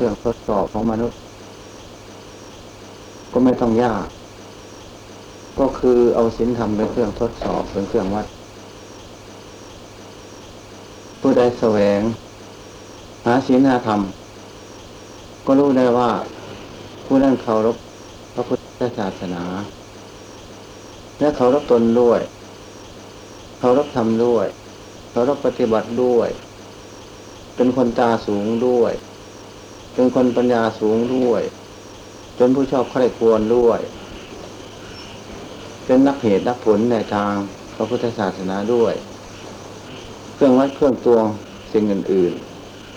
เครื่องทดสอบของมนุษย์ ก็ไม่ต้องยาก ก็คือเอาศีลธรรมเป็นเครื่องทดสอบเป็นเครื่องวัด ผู้ใดแสวง หาศีลหาธรรม ก็รู้ได้ว่า ผู้นั้นเคารพพระพุทธศาสนา และเคารพตนด้วยเคารพธรรมด้วยเคารพปฏิบัติด้วย เป็นคนตาสูงด้วย เป็นคนปัญญาสูงด้วย เป็นผู้ชอบใคร่ควรด้วย เป็นนักเหตุนักผลในทางพระพุทธศาสนาด้วย เครื่องวัดเครื่องตวงสิ่งอื่น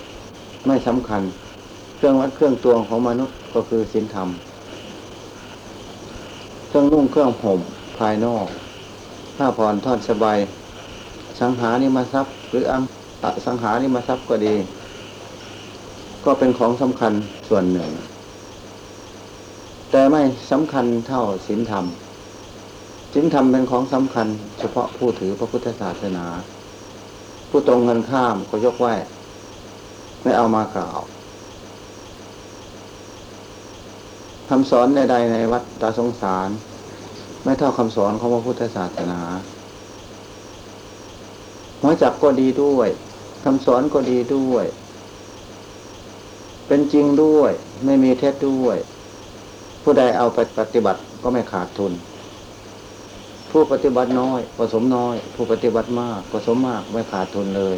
ๆ ไม่สำคัญ เครื่องวัดเครื่องตวงของมนุษย์ก็คือศีลธรรม เครื่องนุ่งเครื่องห่มภายนอกผ้าผ่อนทอดสบาย สังหาริมทรัพย์ หรืออังสังหาริมทรัพย์ก็ดี ก็เป็นของสำคัญส่วนหนึ่ง แต่ไม่สำคัญเท่าศีลธรรมศีลธรรมเป็นของสำคัญ เฉพาะผู้ถือพระพุทธศาสนา ผู้ตรงกันข้ามก็ยกไว้ไม่เอามากล่าวคำสอนใดๆในวัดตาสงสาร ไม่เท่าคำสอนของพระพุทธศาสนาหัวจักก็ดีด้วยคำสอนก็ดีด้วย เป็นจริงด้วย ไม่มีเท็จด้วย ผู้ใดเอาไปปฏิบัติก็ไม่ขาดทุน ผู้ปฏิบัติน้อยก็สมน้อย ผู้ปฏิบัติมากก็สมมากไม่ขาดทุนเลย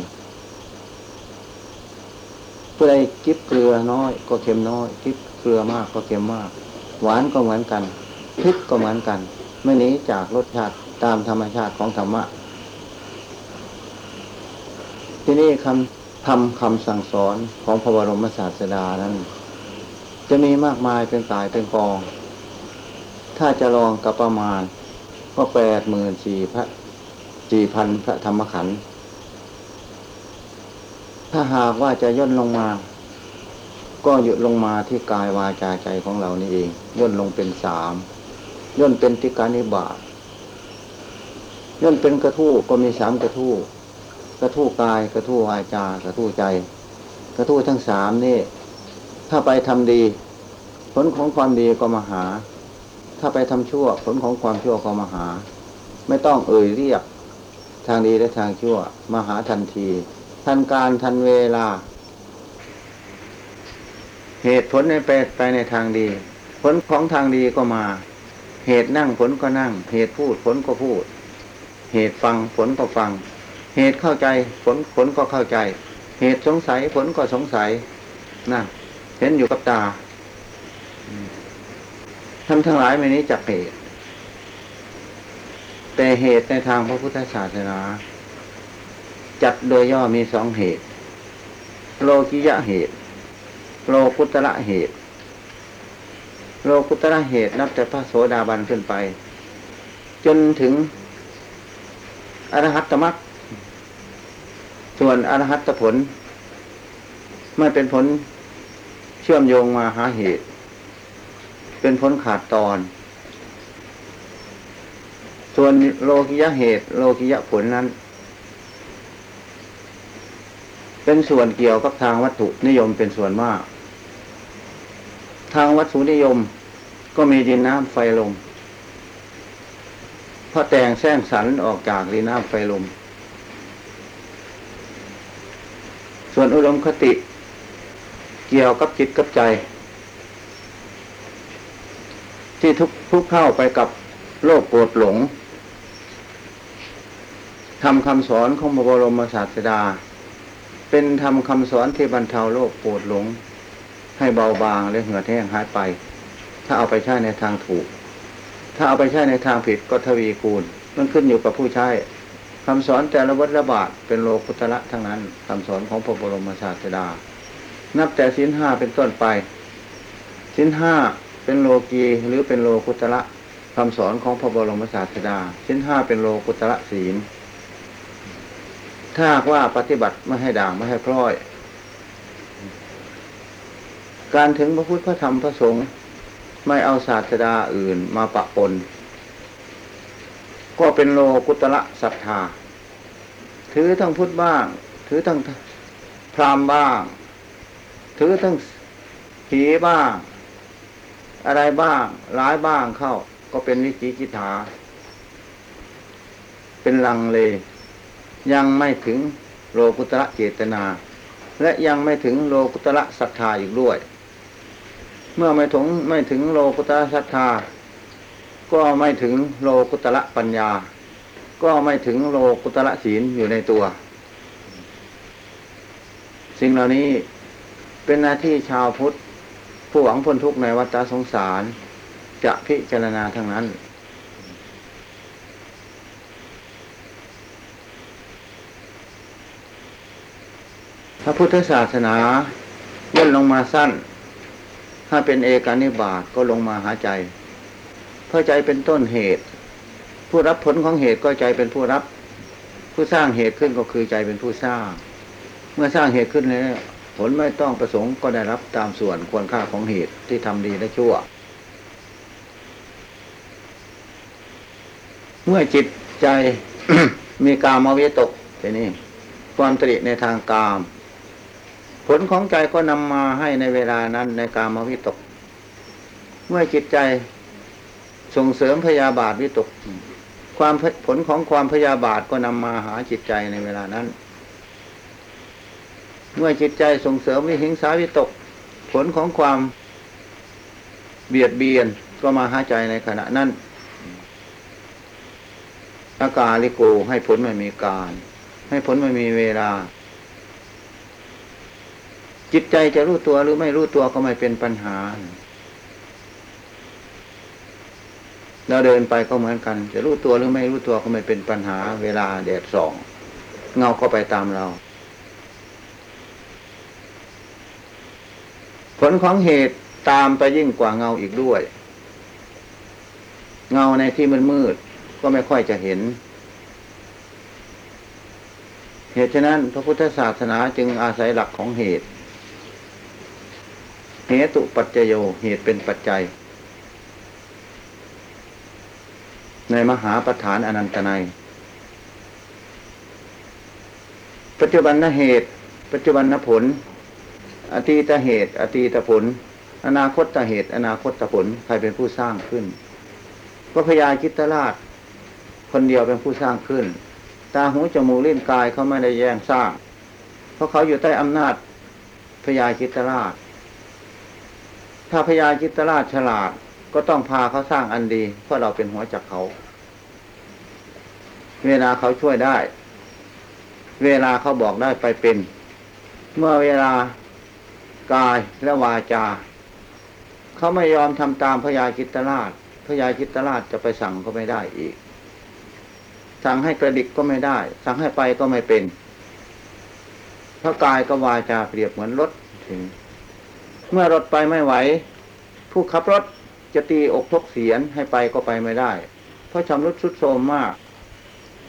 ผู้ใดกิบเกลือน้อย ก็เค็มน้อยกิบเกลือมากก็เค็มมาก หวานก็เหมือนกันพริกก็เหมือนกัน ไม่หนีจากรสชาติตามธรรมชาติของธรรมะที่นี่คำ ทำคำสั่งสอนของพระบรมศาสดานั้น จะมีมากมายเป็นสายเป็นกอง ถ้าจะลองกับประมาณก็แปดหมื่นสี่พระสี่พันพระธรรมขันธ์ถ้าหากว่าจะย่นลงมา ก็หยุดลงมาที่กายวาจาใจของเรานี่เองย่นลงเป็นสามย่นเป็นติการนิบาตย่นเป็นกระทู้ก็มีสามกระทู้ กระทู้กาย กระทู้วาจา กระทู้ใจ กระทู้ทั้งสามนี่ ถ้าไปทำดี ผลของความดีก็มาหา ถ้าไปทำชั่ว ผลของความชั่วก็มาหา ไม่ต้องเอ่ยเรียก ทางดีและทางชั่ว มาหาทันที ทันการทันเวลา เหตุผลในไปไปในทางดี ผลของทางดีก็มา เหตุนั่งผลก็นั่ง เหตุพูดผลก็พูด เหตุฟังผลก็ฟัง เหตุเข้าใจผลผลก็เข้าใจ เหตุสงสัยผลก็สงสัยนะเห็นอยู่กับตาท่านทั้งหลายไม่นี้จักเหตุแต่เหตุในทางพระพุทธศาสนา จัดโดยย่อมีสองเหตุ โลกิยะเหตุ โลกุตระเหตุ โลกุตระเหตุนับแต่พระโสดาบันขึ้นไป จนถึงอรหัตตมรรค ส่วนอรหัตผล ไม่เป็นผลเชื่อมโยงมาหาเหตุ เป็นผลขาดตอน ส่วนโลกิยะเหตุ โลกิยะผลนั้น เป็นส่วนเกี่ยวกับทางวัตถุนิยมเป็นส่วนมาก ทางวัตถุนิยมก็มีดินน้ำไฟลมพระแต่งแซงสรรออกจากดินน้ำไฟลม ส่วนอุดมคติ เกี่ยวกับจิตกับใจ ที่ทุกทุกเข้าไปกับโลกโกรธหลงทำคำสอนของพระบรมศาสดา เป็นทำคำสอนที่บรรเทาโลกโกรธหลง ให้เบาบางและเหือดแห้งหายไป ถ้าเอาไปใช้ในทางถูก ถ้าเอาไปใช้ในทางผิดก็ทวีคูณมันขึ้นอยู่กับผู้ใช้ คำสอนแต่ละวัฏระบาทเป็นโลกุตระทั้งนั้นคำสอนของพระบรมศาสดา นับแต่สินห้าเป็นต้นไปสินห้าเป็นโลกีหรือเป็นโลกุตระคำสอนของพระบรมศาสดาสินห้าเป็นโลกุตระศีล ถ้าว่าปฏิบัติไม่ให้ด่างไม่ให้พร้อย การถึงพระพุทธพระธรรมพระสงฆ์ไม่เอาศาสดาอื่นมาปะปน ก็เป็นโลกุตระศรัทธา ถือทั้งพุทธบ้าง ถือทั้งพราหมณ์บ้าง ถือทั้งผีบ้าง อะไรบ้างร้ายบ้างเข้า ก็เป็นวิจิกิจฐาเป็นลังเล ยังไม่ถึงโลกุตระเจตนา และยังไม่ถึงโลกุตระศรัทธาอีกด้วย เมื่อไม่ถึงไม่ถึงโลกุตระศรัทธา ก็ไม่ถึงโลกุตระปัญญา ก็ไม่ถึงโลกุตระศีลอยู่ในตัว สิ่งเหล่านี้เป็นหน้าที่ชาวพุทธ ผู้หวังพ้นทุกข์ในวัฏสงสาร จะพิจารณาทั้งนั้น พระพุทธศาสนาย่นลงมาสั้น ถ้าเป็นเอกานิบาตก็ลงมาหาใจ ราะใจเป็นต้นเหตุ ผู้รับผลของเหตุก็ใจเป็นผู้รับ ผู้สร้างเหตุขึ้นก็คือใจเป็นผู้สร้าง เมื่อสร้างเหตุขึ้นแล้วผลไม่ต้องประสงค์ก็ได้รับตามส่วนควรค่าของเหตุที่ทำดีและชั่ว เมื่อจิตใจมีกามวิตกทีนี้ความตริในทางกาม ผลของใจก็นำมาให้ในเวลานั้นในกามวิตก เมื่อจิตใจ ส่งเสริมพยาบาทวิตก ความผลของความพยาบาทก็นำมาหาจิตใจในเวลานั้น เมื่อจิตใจส่งเสริมวิหิงสาวิตก ผลของความเบียดเบียนก็มาหาใจในขณะนั้นอากาลิโกให้ผลไม่มีการ ให้ผลไม่มีเวลา จิตใจจะรู้ตัวหรือไม่รู้ตัวก็ไม่เป็นปัญหา เราเดินไปก็เหมือนกัน จะรู้ตัวหรือไม่รู้ตัวก็ไม่เป็นปัญหาเวลาแดดส่อง เงาก็ไปตามเรา ผลของเหตุตามไปยิ่งกว่าเงาอีกด้วย เงาในที่มันมืดก็ไม่ค่อยจะเห็น เหตุฉะนั้นพระพุทธศาสนาจึงอาศัยหลักของเหตุ เหตุปัจจโยเหตุเป็นปัจจัย ในมหาประธานอนันตนัย ปัจจุบันนเหตุ ปัจจุบันนผล อตีตเหตุ อตีตผล อนาคตเหตุ อนาคตผล ใครเป็นผู้สร้างขึ้นพระพยาคิตราช คนเดียวเป็นผู้สร้างขึ้น ตาหูจมูกลิ้นกายเขาไม่ได้แย่งสร้าง เพราะเขาอยู่ใต้อำนาจพยาคิตราช ถ้าพยาคิตราชฉลาดก็ต้องพาเขาสร้างอันดี เพราะเราเป็นหัวจักเขา เวลาเขาช่วยได้ เวลาเขาบอกได้ไปเป็น เมื่อเวลากายและวาจา เขาไม่ยอมทำตามพยาคิตราชพยาคิตราชจะไปสั่งก็ไม่ได้อีก สั่งให้กระดิกก็ไม่ได้ สั่งให้ไปก็ไม่เป็นเพราะกายกับวาจาเปรียบเหมือนรถถึง เมื่อรถไปไม่ไหว ผู้ขับรถจะตีอกทกเสียนให้ไปก็ไปไม่ได้ เพราะชำรุดทรุดโทรมมาก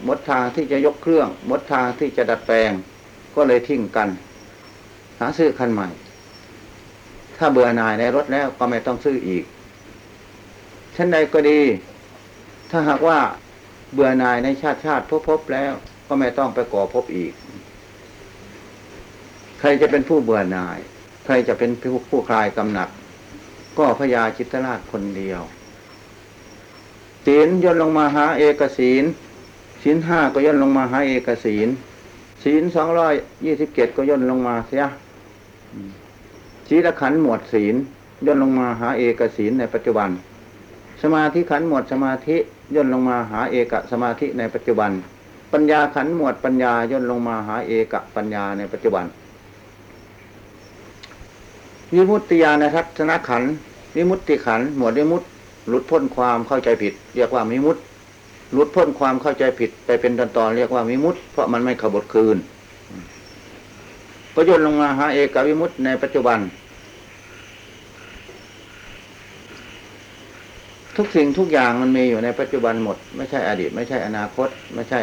หมดทางที่จะยกเครื่อง หมดทางที่จะดัดแปลง ก็เลยทิ้งกัน หาซื้อคันใหม่ ถ้าเบื่อหน่ายในรถแล้วก็ไม่ต้องซื้ออีกเช่นใดก็ดี ถ้าหากว่าเบื่อหน่ายในชาติชาติพบพบแล้ว ก็ไม่ต้องไปก่อพบอีก ใครจะเป็นผู้เบื่อหน่าย ใครจะเป็นผู้ผู้คลายกำหนัดก็พญาจิตรราชคนเดียวศีลย่นลงมาหาเอกศีล ศีลห้าก็ย่นลงมาหาเอกศีลศีลสองร้อยยี่สิบเจ็ดก็ย่นลงมาเสียศีลขันหมวดศีลย่นลงมาหาเอกศีลในปัจจุบัน สมาธิขันหมวดสมาธิย่นลงมาหาเอกสมาธิในปัจจุบัน ปัญญาขันหมวดปัญญาย่นลงมาหาเอกปัญญาในปัจจุบันวิมุตติญาณทัศนขันวิมุตติขันหมวดวิมุตติหลุดพ้นความเข้าใจผิด เรียกว่าวิมุตติ หลุดพ้นความเข้าใจผิดไปเป็นตอนตอนๆเรียกว่าวิมุตติเพราะมันไม่ขบถคืน ก็ย่นลงมาหาเอกวิมุตติในปัจจุบัน ทุกสิ่งทุกอย่างมันมีอยู่ในปัจจุบันหมด ไม่ใช่อดีต ไม่ใช่อนาคต ไม่ใช่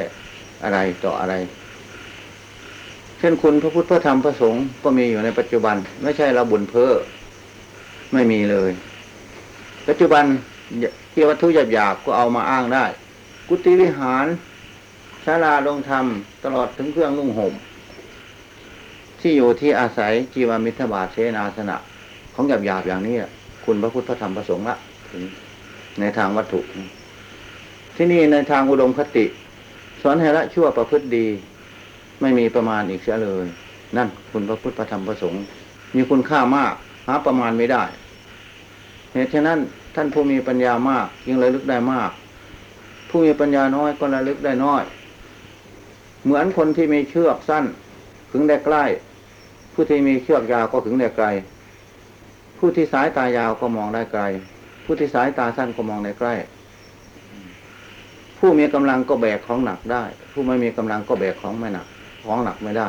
อะไรต่ออะไร เช่นคุณพระพุทธพระธรรมพระสงฆ์ก็มีอยู่ในปัจจุบัน ไม่ใช่เราบุญเพ้อไม่มีเลย ปัจจุบันที่วัตถุหยาบๆก็เอามาอ้างได้ กุฏิวิหารศาลาลงธรรม ตลอดถึงเครื่องนุ่งห่ม ที่อยู่ที่อาศัยจีวามิทบาทเสนาสนะ ของหยาบหยาบๆอย่างนี้คุณพระพุทธธรรมพระสงฆ์ละถึงในทางวัตถุ ที่นี่ในทางอุดมคติ สอนให้ละชั่วประพฤติดี ไม่มีประมาณอีกเสียเลย นั่นคุณพระพุทธธรรมพระสงฆ์มีคุณค่ามากหาประมาณไม่ได้เหตุฉะนั้นท่านผู้มีปัญญามากยิ่งระลึกได้มาก ผู้มีปัญญาน้อยก็ระลึกได้น้อย เหมือนคนที่มีเชือกสั้นขึงได้ใกล้ ผู้ที่มีเชือกยาวก็ขึงได้ไกล ผู้ที่สายตายาวก็มองได้ไกล ผู้ที่สายตาสั้นก็มองได้ใกล้ ผู้มีกำลังก็แบกของหนักได้ ผู้ไม่มีกำลังก็แบกของไม่หนัก ของหนักไม่ได้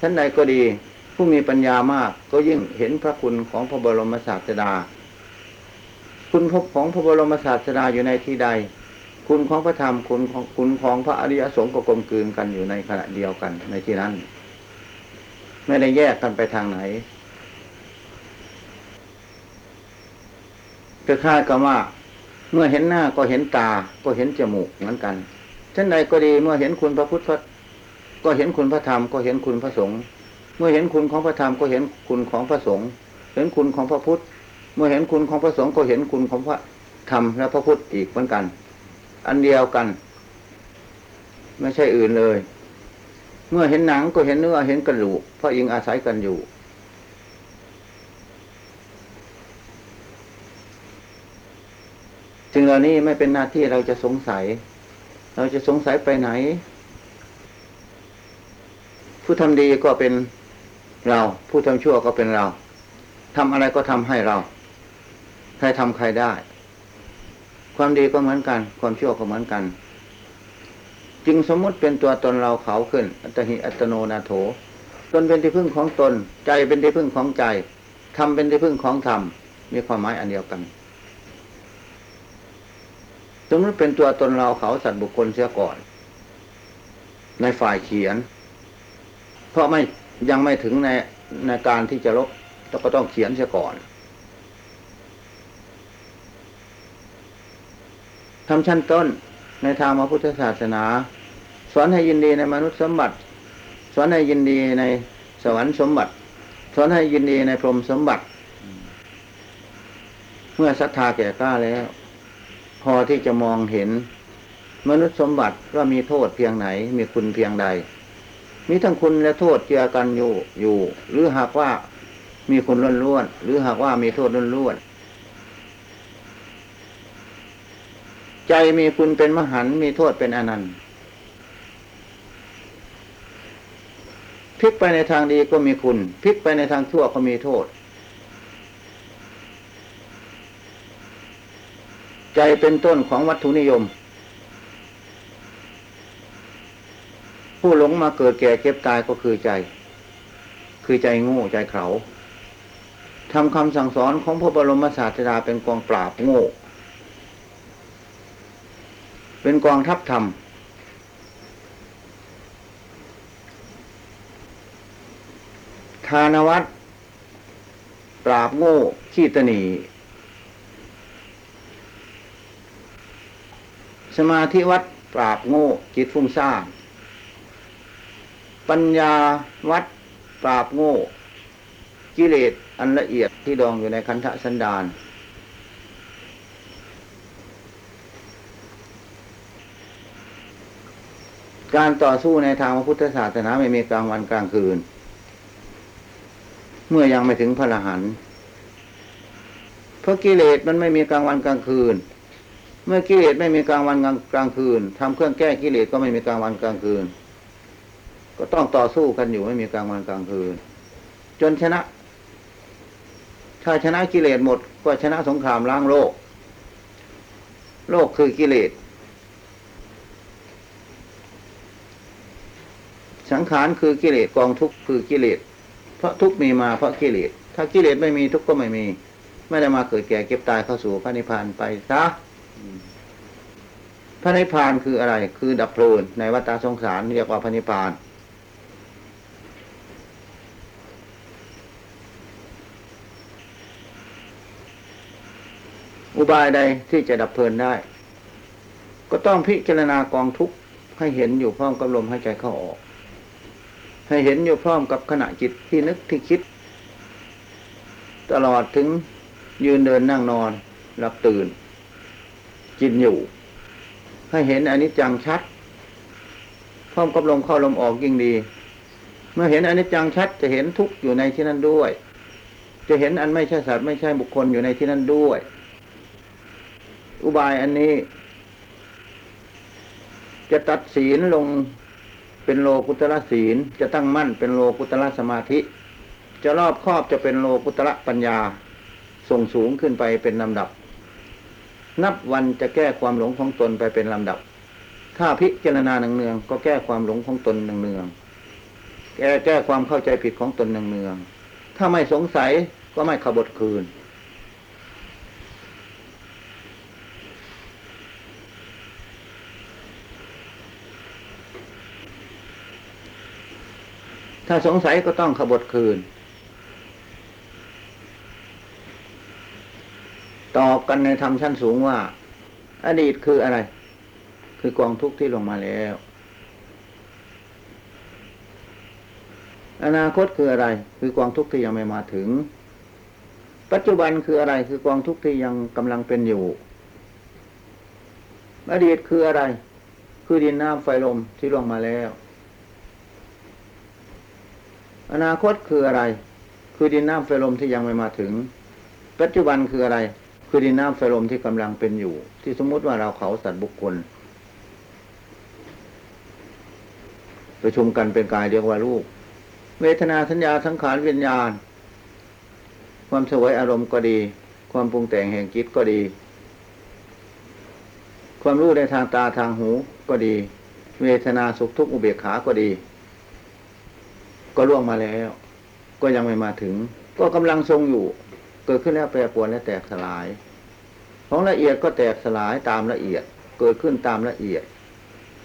ท่านใดก็ดี ผู้มีปัญญามากก็ยิ่งเห็นพระคุณของพระบรมศาสดา คุณพบของพระบรมศาสดาอยู่ในที่ใด คุณของพระธรรมคุณของคุณของพระอริยสงฆ์ก็กลมกลืนกันอยู่ในขณะเดียวกันในที่นั้น ไม่ได้แยกกันไปทางไหนคือคล้ายกับว่า เมื่อเห็นหน้าก็เห็นตาก็เห็นจมูกเหมือนกันเช่นใดก็ดีเมื่อเห็นคุณพระพุทธก็เห็นคุณพระธรรมก็เห็นคุณพระสงฆ์เมื่อเห็นคุณของพระธรรมก็เห็นคุณของพระสงฆ์เห็นคุณของพระพุทธ เมื่อเห็นคุณของพระสงฆ์ก็เห็นคุณของพระธรรมและพระพุทธอีกเหมือนกัน อันเดียวกัน ไม่ใช่อื่นเลย เมื่อเห็นหนังก็เห็นเนื้อเห็นกระดูกเพราะยิงอาศัยกันอยู่สิ่งเหล่านี้ไม่เป็นหน้าที่เราจะสงสัย เราจะสงสัยไปไหน ผู้ทำดีก็เป็นเรา ผู้ทำชั่วก็เป็นเราทำอะไรก็ทำให้เรา ใครทำใครได้ ความดีก็เหมือนกัน ความชั่วก็เหมือนกัน จึงสมมติเป็นตัวตนเราเขาขึ้น อัตหิอัตโนนาโถ ตนเป็นที่พึ่งของตน ใจเป็นที่พึ่งของใจธรรมเป็นที่พึ่งของธรรมมีความหมายอันเดียวกัน สมมติเป็นตัวตนเราเขาสัตว์บุคคลเสียก่อน ในฝ่ายเขียน เพราะไม่ยังไม่ถึงในในการที่จะลบเราก็ต้องเขียนเสียก่อน ทำชั้นต้นในทางพระพุทธศาสนา สอนให้ยินดีในมนุษย์สมบัติ สอนให้ยินดีในสวรรค์สมบัติ สอนให้ยินดีในพรหมสมบัติ เมื่อศรัทธาแก่กล้าแล้ว พอที่จะมองเห็นมนุษย์สมบัติว่ามีโทษเพียงไหน มีคุณเพียงใด มีทั้งคุณและโทษเจือกันอยู่อยู่ หรือหากว่ามีคุณล้วนๆหรือหากว่ามีโทษล้วนๆ ใจมีคุณเป็นมหันต์มีโทษเป็นอนันต์พลิกไปในทางดีก็มีคุณพลิกไปในทางชั่วก็มีโทษ ใจเป็นต้นของวัตถุนิยม ผู้หลงมาเกิดแก่เก็บตายก็คือใจ คือใจโง่ใจเขาทำคำสั่งสอนของพระบรมศาสดาเป็นกองปราบโง่ เป็นกองทัพธรรมทานวัตรปราบโง่ขี้ตนี สมาธิวัดปราบโง่จิตฟุ้งซ่าน ปัญญาวัดปราบโง่ กิเลสอันละเอียดที่ดองอยู่ในคันธสันดาน การต่อสู้ในทางพระพุทธศาสนาไม่มีกลางวันกลางคืน เมื่อยังไม่ถึงพระรหันต์เพราะกิเลสมันไม่มีกลางวันกลางคืน เมื่อกิเลสไม่มีกลางวันกลางคืนทำเครื่องแก้กิเลสก็ไม่มีกลางวันกลางคืน ก็ต้องต่อสู้กันอยู่ไม่มีกลางวันกลางคืน จนชนะ ถ้าชนะกิเลสหมด ก็ชนะสงครามล้างโลก โลกคือกิเลส สังขารคือกิเลสกองทุกข์คือกิเลสเพราะทุกข์มีมาเพราะกิเลสถ้ากิเลสไม่มีทุกข์ก็ไม่มี ไม่ได้มาเกิดแก่เก็บตายเข้าสู่พระนิพพานไปซะพระนิพพานคืออะไร คือดับเพลินในวัฏสงสารเรียกว่าพระนิพพานอุบายใดที่จะดับเพลินได้ ก็ต้องพิจารณากองทุกข์ให้เห็นอยู่พร้อมกับลมหายใจเข้าออก ให้เห็นอยู่พร้อมกับขณะจิตที่นึกที่คิด ตลอดถึงยืนเดินนั่งนอนหลับตื่น กินอยู่ ให้เห็นอนิจจังชัด พร้อมกับลมเข้าลมออกยิ่งดี เมื่อเห็นอนิจจังชัดจะเห็นทุกข์อยู่ในที่นั้นด้วย จะเห็นอันไม่ใช่สัตว์ไม่ใช่บุคคลอยู่ในที่นั้นด้วย อุบายอันนี้ จะตัดศีลลง เป็นโลกุตระศีล จะตั้งมั่นเป็นโลกุตระสมาธิ จะรอบครอบจะเป็นโลกุตระปัญญา ส่งสูงขึ้นไปเป็นลำดับ นับวันจะแก้ความหลงของตนไปเป็นลำดับ ถ้าพิจารณาเนืองก็แก้ความหลงของตนเนืองแก้แก้ความเข้าใจผิดของตนเนืองถ้าไม่สงสัยก็ไม่ขบฏคืน ถ้าสงสัยก็ต้องขบฏคืน ตอบกันในธรรมชั้นสูงว่า อดีตคืออะไร คือกองทุกข์ที่ลงมาแล้ว อนาคตคืออะไร คือกองทุกข์ที่ยังไม่มาถึง ปัจจุบันคืออะไร คือกองทุกข์ที่ยังกำลังเป็นอยู่อดีตคืออะไร คือดินน้ำไฟลมที่ลงมาแล้ว อนาคตคืออะไร คือดินน้ำไฟลมที่ยังไม่มาถึง ปัจจุบันคืออะไร คือดินน้ำไฟลมที่กำลังเป็นอยู่ ที่สมมุติว่าเราเขาสัตว์บุคคลประชุมกันเป็นกายเรียกว่ารูป เวทนาสัญญาสังขารวิญญาณ ความสวยอารมณ์ก็ดี ความปรุงแต่งแห่งจิตก็ดี ความรู้ในทางตาทางหูก็ดี เวทนาสุขทุกข์อุเบกขาก็ดี ก็ล่วงมาแล้ว ก็ยังไม่มาถึง ก็กำลังทรงอยู่ เกิดขึ้นแล้วแปรปรวนและแตกสลาย ของละเอียดก็แตกสลายตามละเอียด เกิดขึ้นตามละเอียด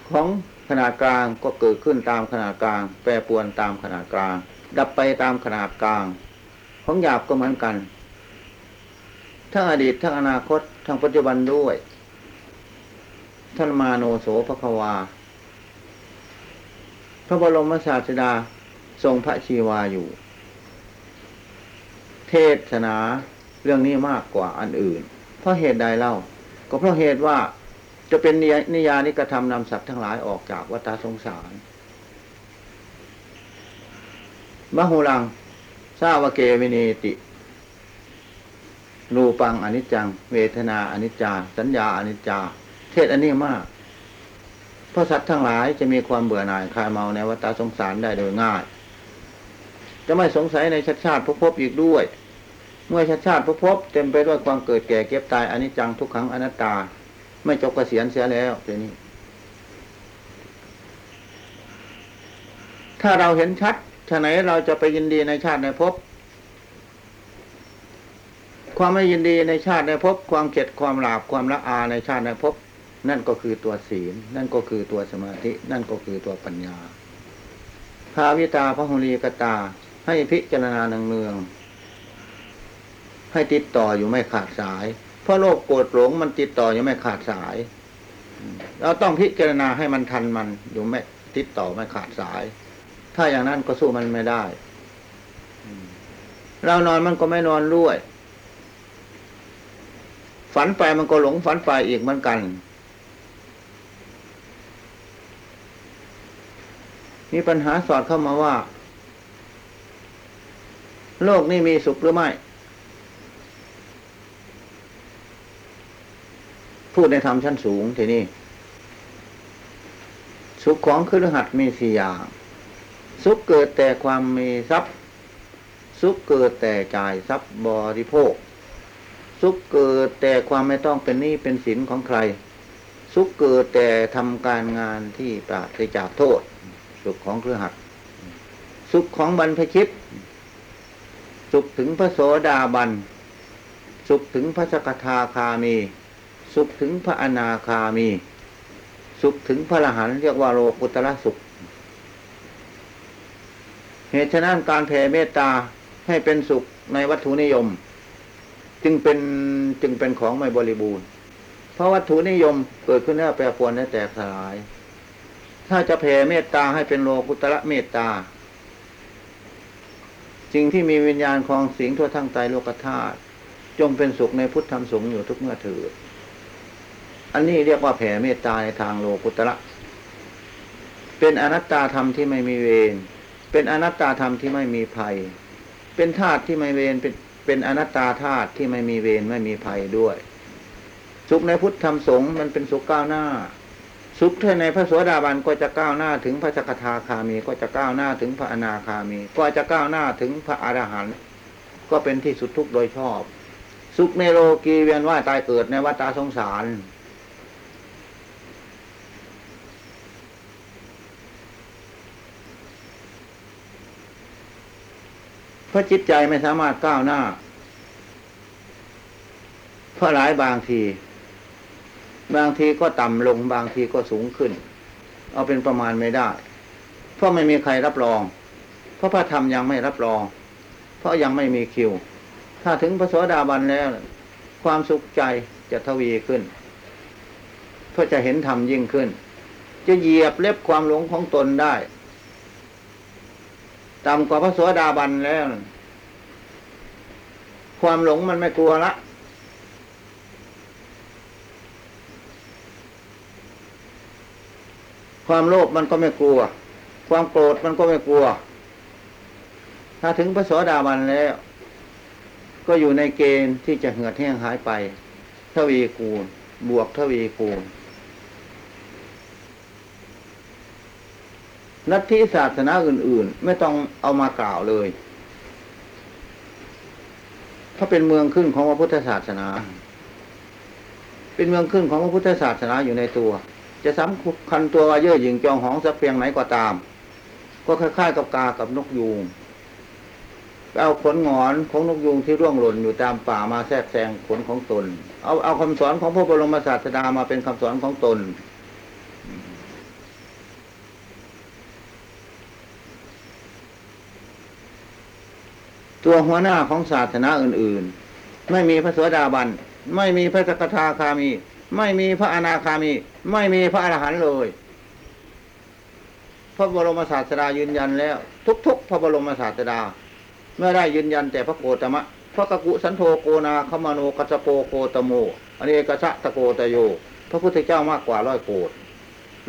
ของขนาดกลางก็เกิดขึ้นตามขนาดกลาง แปรปรวนตามขนาดกลาง ดับไปตามขนาดกลาง ของหยาบก็เหมือนกัน ทั้งอดีตทั้งอนาคต ทั้งปัจจุบันด้วย ท่านมาโนโสภควาพระบรมศาสดา ทรงพระชีวาอยู่ เทศนาเรื่องนี้มากกว่าอันอื่น เพราะเหตุใดเล่า ก็เพราะเหตุว่าจะเป็นนิยานิกระทำนำสัตว์ทั้งหลายออกจากวัฏสงสารมหูลังสาวเกวินีติรูปังอนิจจัง เวทนาอนิจจา สัญญาอนิจจา เทศอันนี้มากเพราะสัตว์ทั้งหลายจะมีความเบื่อหน่ายคลายเมาในวัฏสงสารได้โดยง่าย จะไม่สงสัยในชาติชาติภพอีกด้วย เมื่อชาติชาติภพเต็มไปด้วยความเกิดแก่เก็บตายอนิจจังทุกขังอนัตตา ไม่จบเกษียณเสียแล้วทีนี้ ถ้าเราเห็นชัดฉะไหนเราจะไปยินดีในชาติในภพความไม่ยินดีในชาติในภพความเกลียดความหลาบความละอาในชาติในภพนั่นก็คือตัวศีล นั่นก็คือตัวสมาธิ นั่นก็คือตัวปัญญาภาวิตาพระหุลีกตา ให้พิจารณาเนืองๆให้ติดต่ออยู่ไม่ขาดสาย เพราะโลกโกรธหลงมันติดต่ออยู่ไม่ขาดสาย เราต้องพิจารณาให้มันทันมันอยู่ไม่ติดต่อไม่ขาดสาย ถ้าอย่างนั้นก็สู้มันไม่ได้ เรานอนมันก็ไม่นอนด้วย ฝันไปมันก็หลงฝันไปอีกเหมือนกันมีปัญหาสอดเข้ามาว่า โลกนี้มีสุขหรือไม่ พูดในธรรมชั้นสูงทีนี้ สุขของคือหัสมีสี่อย่างสุขเกิดแต่ความมีทรัพย์ สุขเกิดแต่จ่ายทรัพย์บริโภค สุขเกิดแต่ความไม่ต้องเป็นหนี้เป็นสินของใคร สุขเกิดแต่ทำการงานที่ปราศจากโทษ สุขของเครือหัดสุขของบรรพชิต สุขถึงพระโสดาบัน สุขถึงพระสกทาคามี สุขถึงพระอนาคามี สุขถึงพระอรหันต์เรียกว่าโลกุตระสุข เหตุฉะนั้นการแผ่เมตตาให้เป็นสุขในวัตถุนิยม จึงเป็นจึงเป็นของไม่บริบูรณ์ เพราะวัตถุนิยมเกิดขึ้นแล้วแปรปรวนและแตกสลาย ถ้าจะแผ่เมตตาให้เป็นโลกุตระเมตตา สิ่งที่มีวิญญาณคลองสิงทั่วทั้งไตรโลกธาตุจงเป็นสุขในพุทธธรรมสงฆ์อยู่ทุกเมื่อเถิดอันนี้เรียกว่าแผ่เมตตาในทางโลกุตระ เป็นอนัตตาธรรมที่ไม่มีเวร เป็นอนัตตาธรรมที่ไม่มีภัย เป็นธาตุที่ไม่เวร เป็นเป็นอนัตตาธาตุที่ไม่มีเวรไม่มีภัยด้วย สุขในพุทธธรรมสงฆ์มันเป็นสุขก้าวหน้า สุขในพระโสดาบันก็จะก้าวหน้าถึงพระสกทาคามี ก็จะก้าวหน้าถึงพระอนาคามี ก็จะก้าวหน้าถึงพระอรหันต์ก็เป็นที่สุดทุกโดยชอบ สุขในโลกีเวียนว่ายตายเกิดในวัฏสงสาร พระจิตใจไม่สามารถก้าวหน้า เพราะหลายบางที บางทีก็ต่ำลงบางทีก็สูงขึ้น เอาเป็นประมาณไม่ได้ เพราะไม่มีใครรับรอง เพราะพระธรรมยังไม่รับรอง เพราะยังไม่มีคิว ถ้าถึงพระโสดาบันแล้ว ความสุขใจจะทวีขึ้น เพื่อจะเห็นธรรมยิ่งขึ้น จะเหยียบเล็บความหลงของตนได้ต่ำกว่าพระโสดาบันแล้ว ความหลงมันไม่กลัวละ ความโลภมันก็ไม่กลัว ความโกรธมันก็ไม่กลัว ถ้าถึงพระโสดาบันแล้ว ก็อยู่ในเกณฑ์ที่จะเหือดแห้งหายไป ทวีคูณ บวกทวีคูณนัตถิศาสนาอื่น ๆ ไม่ต้องเอามากล่าวเลย ถ้าเป็นเมืองขึ้นของพระพุทธศาสนา เป็นเมืองขึ้นของพระพุทธศาสนาอยู่ในตัว จะสำคัญตัวว่าเย่อหยิ่งจองหองสักเพียงไหนก็ตาม ก็คล้ายๆกับกากับนกยูงเอาขนงอนของนกยูงที่ร่วงหล่นอยู่ตามป่ามาแทรกแซงขนของตน เอาเอาคำสอนของพระบรมศาสดามาเป็นคำสอนของตน ตัวหัวหน้าของศาสนาอื่น ๆ ไม่มีพระโสดาบัน ไม่มีพระสกทาคามี ไม่มีพระอนาคามี ไม่มีพระอรหันต์เลย พระบรมศาสดายืนยันแล้ว ทุก ๆ พระบรมศาสดาเมื่อได้ยืนยันแต่พระโกตมะ พระกกุสันโธโกนาคมโนกัสโปโกตโมอเนกชะตะโกตโย พระพุทธเจ้ามากกว่าร้อยโกด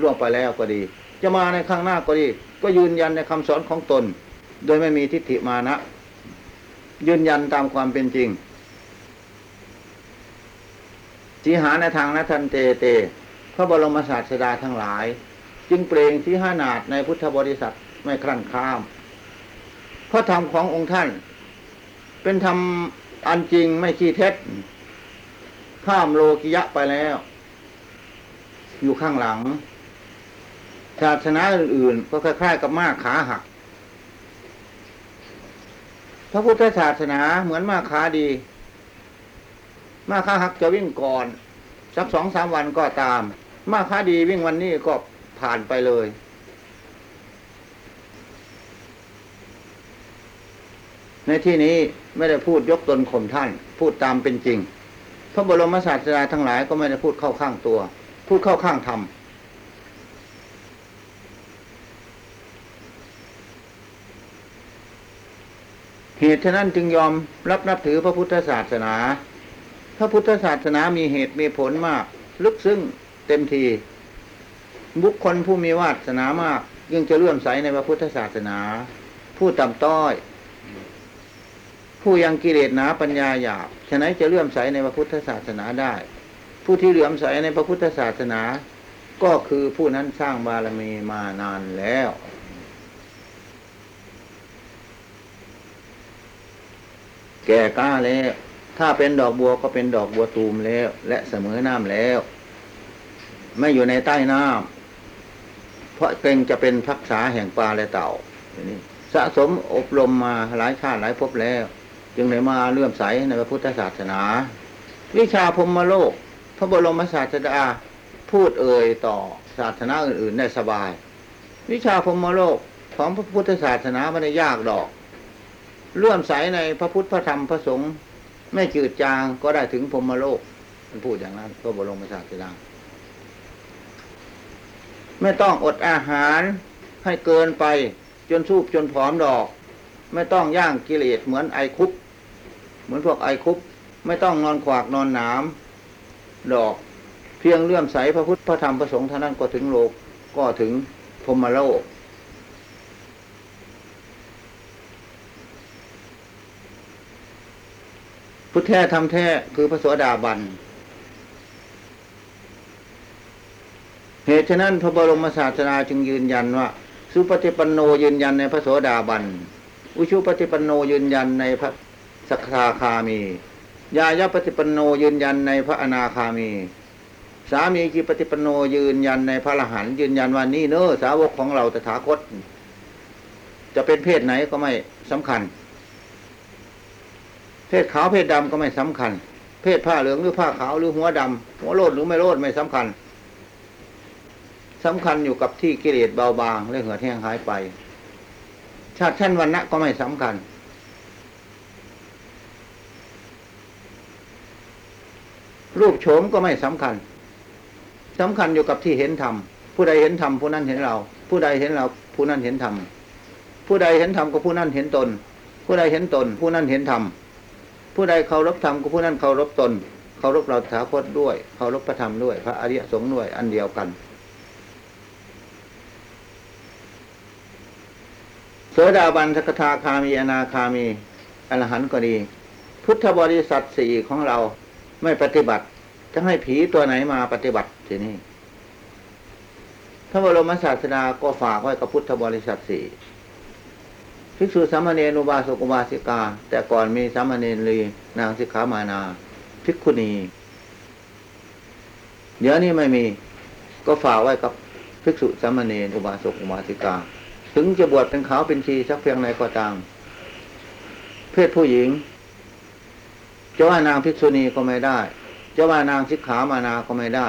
ล่วงไปแล้วก็ดี จะมาในข้างหน้าก็ดี ก็ยืนยันในคำสอนของตน โดยไม่มีทิฏฐิมานะ ยืนยันตามความเป็นจริง สีหาในทางนัทันเตเต พระบรมศาสดาทั้งหลาย จึงเปล่งสีหานาฏในพุทธบริษัทไม่คลั่นข้ามเพราะธรรมขององค์ท่าน เป็นธรรมอันจริงไม่ขี้เท็จ ข้ามโลกิยะไปแล้ว อยู่ข้างหลัง ศาสนาอื่นๆ ก็คล้ายๆกับม้าขาหัก พระพุทธศาสนาเหมือนม้าขาดี ม้าขาหักจะวิ่งก่อน สักสองสามวันก็ตามม้าขาดีวิ่งวันนี้ก็ผ่านไปเลย ในที่นี้ไม่ได้พูดยกตนข่มท่าน พูดตามเป็นจริง พระบรมศาสดาทั้งหลายก็ไม่ได้พูดเข้าข้างตัว พูดเข้าข้างธรรมเหตุฉะนั้นจึงยอมรับนับถือพระพุทธศาสนา พระพุทธศาสนามีเหตุมีผลมาก ลึกซึ้งเต็มที บุคคลผู้มีวาสนามาก ยิ่งจะเลื่อมใสในพระพุทธศาสนา ผู้ต่ำต้อย ผู้ยังกิเลสหนาปัญญาหยาบฉะนั้นจะเลื่อมใสในพระพุทธศาสนาได้ ผู้ที่เลื่อมใสในพระพุทธศาสนา ก็คือผู้นั้นสร้างบารมีมานานแล้วแก่กล้าแล้ว ถ้าเป็นดอกบัวก็เป็นดอกบัวตูมแล้ว และเสมอน้ำแล้ว ไม่อยู่ในใต้น้ำเพราะเกรงจะเป็นพักษาแห่งปลาและเต่านี้สะสมอบรมมาหลายชาติหลายภพแล้ว จึงได้มาเลื่อมใสในพระพุทธศาสนา วิชาพรมโลก พระบรมศาสดาพูดเอ่ยต่อศาสนาอื่นๆได้สบาย วิชาพรมโลกของพระพุทธศาสนาไม่ได้ยากดอกเลื่อมใสในพระพุทธพระธรรมพระสงฆ์ ไม่จืดจางก็ได้ถึงพรมโลกมันพูดอย่างนั้นพระบรมศาสดาไม่ต้องอดอาหารให้เกินไปจนสูบจนผอมดอก ไม่ต้องย่างกิเลสเหมือนไอคุปเหมือนพวกไอคุปไม่ต้องนอนขวากนอนหนามดอก เพียงเลื่อมใสพระพุทธพระธรรมพระสงฆ์เท่านั้นก็ถึงโลกก็ถึงพรมโลก พุทธแท้ทำแท้คือพระโสดาบัน เหตุฉะนั้นพระบรมศาสดาจึงยืนยันว่า สุปฏิปันโนยืนยันในพระโสดาบัน อุชุปฏิปันโนยืนยันในพระสักทาคามี ยายาปฏิปันโนยืนยันในพระอนาคามี สามีจิปฏิปันโนยืนยันในพระอรหันต์ยืนยันว่านี่เนอสาวกของเราตถาคต จะเป็นเพศไหนก็ไม่สำคัญ เพศขาวเพศดำก็ไม่สำคัญ เพศผ้าเหลืองหรือผ้าขาวหรือหัวดำหัวโลดหรือไม่โลดไม่สำคัญสำคัญอยู่กับที่กิเลสเบาบางและเหือดแห้งหายไป ชาติชั้นวันณะก็ไม่สำคัญ รูปโฉมก็ไม่สำคัญสำคัญอยู่กับที่เห็นธรรมผู้ใดเห็นธรรมผู้นั้นเห็นเรา ผู้ใดเห็นเรา ผู้นั้นเห็นธรรมผู้ใดเห็นธรรมก็ผู้นั้นเห็นตน ผู้ใดเห็นตน ผู้นั้นเห็นธรรม ผู้ใดเคารพธรรมก็ผู้นั้นเคารพตนเคารพเราถาคตด้วยเคารพพระธรรมด้วย พระอริยสงฆ์ด้วยอันเดียวกัน โสดาบันสกทาคามีอนาคามีอรหันต์ก็ดี พุทธบริษัทสี่ของเราไม่ปฏิบัติ จะให้ผีตัวไหนมาปฏิบัติทีนี้พระบรมศาสดาก็ฝากไว้กับพุทธบริษัทสี่ ภิกษุสามเณรอุบาสกอุบาสิกา แต่ก่อนมีสามเณรีนางสิกขามานาภิกขุณี เดี๋ยวนี้ไม่มี ก็ฝากไว้กับภิกษุสามเณรอุบาสกอุบาสิกา ถึงจะบวชเป็นขาวเป็นชีสักเพียงไหนก็ตาม เพศผู้หญิงจะว่านางภิกษุณีก็ไม่ได้จะว่านางสิกขามานาก็ไม่ได้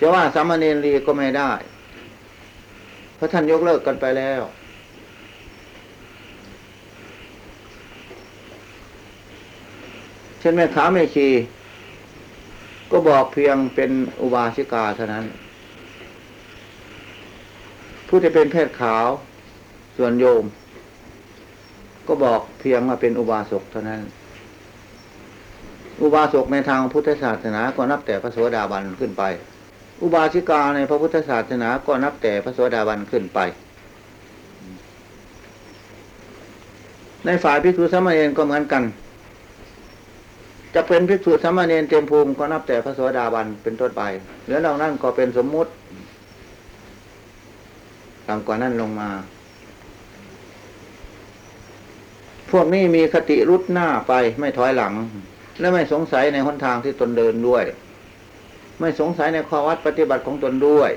จะว่าสามเณรีก็ไม่ได้ เพราะท่านยกเลิกกันไปแล้ว ช่นแม่ขาแม่ชี ก็บอกเพียงเป็นอุบาสิกาเท่านั้น ผู้ที่เป็นเพศขาว ส่วนโยม ก็บอกเพียงว่าเป็นอุบาสกเท่านั้น อุบาสกในทางพุทธศาสนาก็นับแต่พระโสดาบันขึ้นไป อุบาสิกาในพระพุทธศาสนาก็นับแต่พระโสดาบันขึ้นไปในฝ่ายภิกษุสามเณรก็เหมือนกัน จะเป็นภิกษุสามเณรเต็มภูมิก็นับแต่พระโสดาบันเป็นต้นไปเหลือนอกนั้นก็เป็นสมมุติต่ำกว่านั้นลงมา พวกนี้มีคติรุดหน้าไปไม่ถอยหลัง และไม่สงสัยในหนทางที่ตนเดินด้วย ไม่สงสัยในข้อวัดปฏิบัติของตนด้วย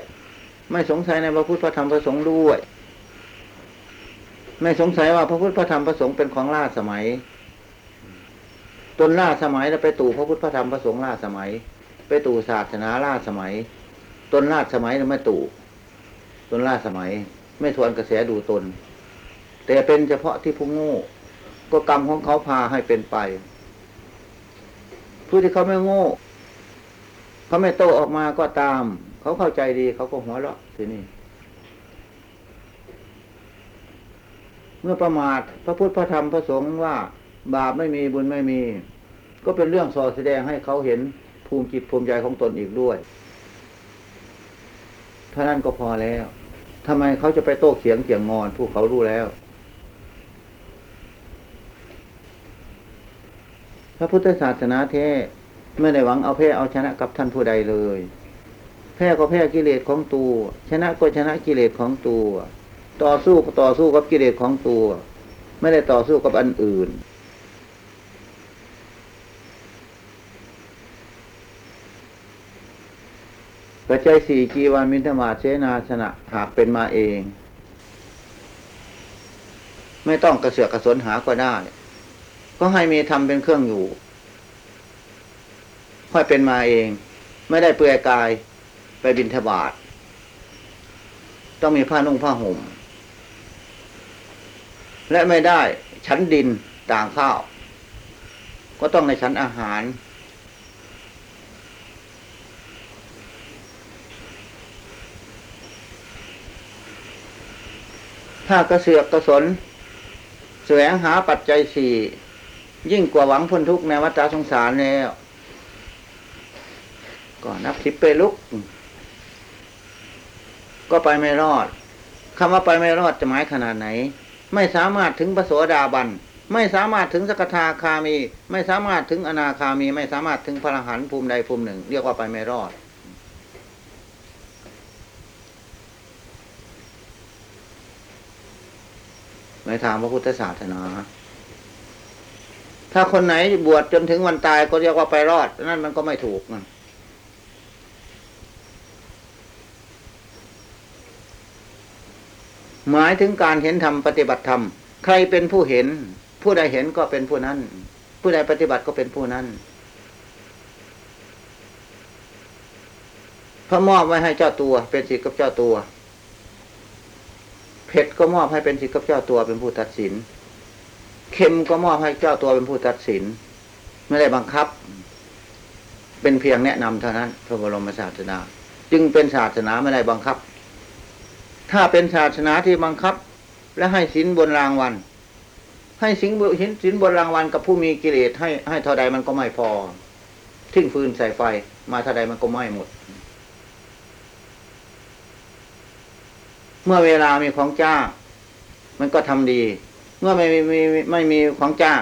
ไม่สงสัยในพระพุทธพระธรรมพระสงฆ์ด้วย ไม่สงสัยว่าพระพุทธพระธรรมพระสงฆ์เป็นของล่าสมัย ตนล่าสมัยแล้วไปตู่พระพุทธพระธรรมพระสงฆ์ล่าสมัย ไปตู่ศาสนาล่าสมัย ตนล่าสมัยแล้วไม่ตู่ตนล่าสมัย ไม่ทวนกระแสดูตน แต่เป็นเฉพาะที่ผู้โง่ก็กรรมของเขาพาให้เป็นไป ผู้ที่เขาไม่โง่เขาไม่โตออกมาก็ตาม เขาเข้าใจดีเขาก็หัวเราะทีนี้เมื่อประมาทพระพุทธพระธรรมพระสงฆ์ว่า บาปไม่มีบุญไม่มี ก็เป็นเรื่องสอแสดงให้เขาเห็นภูมิจิตภูมิใจของตนอีกด้วยเท่านั้นก็พอแล้วทำไมเขาจะไปโต้เขียงเขียงงอนผู้เขารู้แล้ว พระพุทธศาสนาแท้ไม่ได้หวังเอาแพ้เอาชนะกับท่านผู้ใดเลย แพ้ก็แพ้กิเลสของตัว ชนะก็ชนะกิเลสของตัว ต่อสู้ก็ต่อสู้กับกิเลสของตัว ไม่ได้ต่อสู้กับอันอื่น ปัจจัยสี่จีวันมินทมาเชนาชนะหากเป็นมาเอง ไม่ต้องกระเสือกกระสนหาก็ได้ ก็ให้มีธรรมเป็นเครื่องอยู่ ค่อยเป็นมาเอง ไม่ได้เปลือยกายไปบินทบาท ต้องมีผ้านุ่งผ้าห่ม และไม่ได้ชั้นดินต่างข้าว ก็ต้องในชั้นอาหาร ถ้ากระเสือกกระสนแสวงหาปัจจัยสี่ยิ่งกว่าหวังพ้นทุกข์ในวัฏสงสารแล้วก็นับสิบไปลุก ก็ไปไม่รอดคำว่าไปไม่รอดจะหมายขนาดไหน ไม่สามารถถึงพระโสดาบัน ไม่สามารถถึงสกทาคามี ไม่สามารถถึงอนาคามี ไม่สามารถถึงพระอรหันต์ภูมิใดภูมิหนึ่ง เรียกว่าไปไม่รอด ในทางพระพุทธศาสนา ถ้าคนไหนบวชจนถึงวันตายก็เรียกว่าไปรอด นั่นมันก็ไม่ถูกนะหมายถึงการเห็นธรรมปฏิบัติธรรม ใครเป็นผู้เห็น ผู้ใดเห็นก็เป็นผู้นั้น ผู้ใดปฏิบัติก็เป็นผู้นั้น พระมอบไว้ให้เจ้าตัว เป็นสิทธิ์กับเจ้าตัว เผ็ดก็มอบให้เป็นสิทธิ์กับเจ้าตัวเป็นผู้ตัดสิน เค็มก็มอบให้เจ้าตัวเป็นผู้ตัดสิน ไม่ได้บังคับ เป็นเพียงแนะนำเท่านั้นพระบรมศาสดาจึงเป็นศาสนาไม่ได้บังคับ ถ้าเป็นศาสนาที่บังคับ และให้สินบนรางวัลให้สินบนสินบนรางวัลกับผู้มีกิเลสให้ให้เท่าใดมันก็ไม่พอทิ้งฟืนใส่ไฟ มาเท่าใดมันก็ไม้หมด เมื่อเวลามีของจ้างมันก็ทำดี เมื่อไม่มีไม่ไม่มีของจ้าง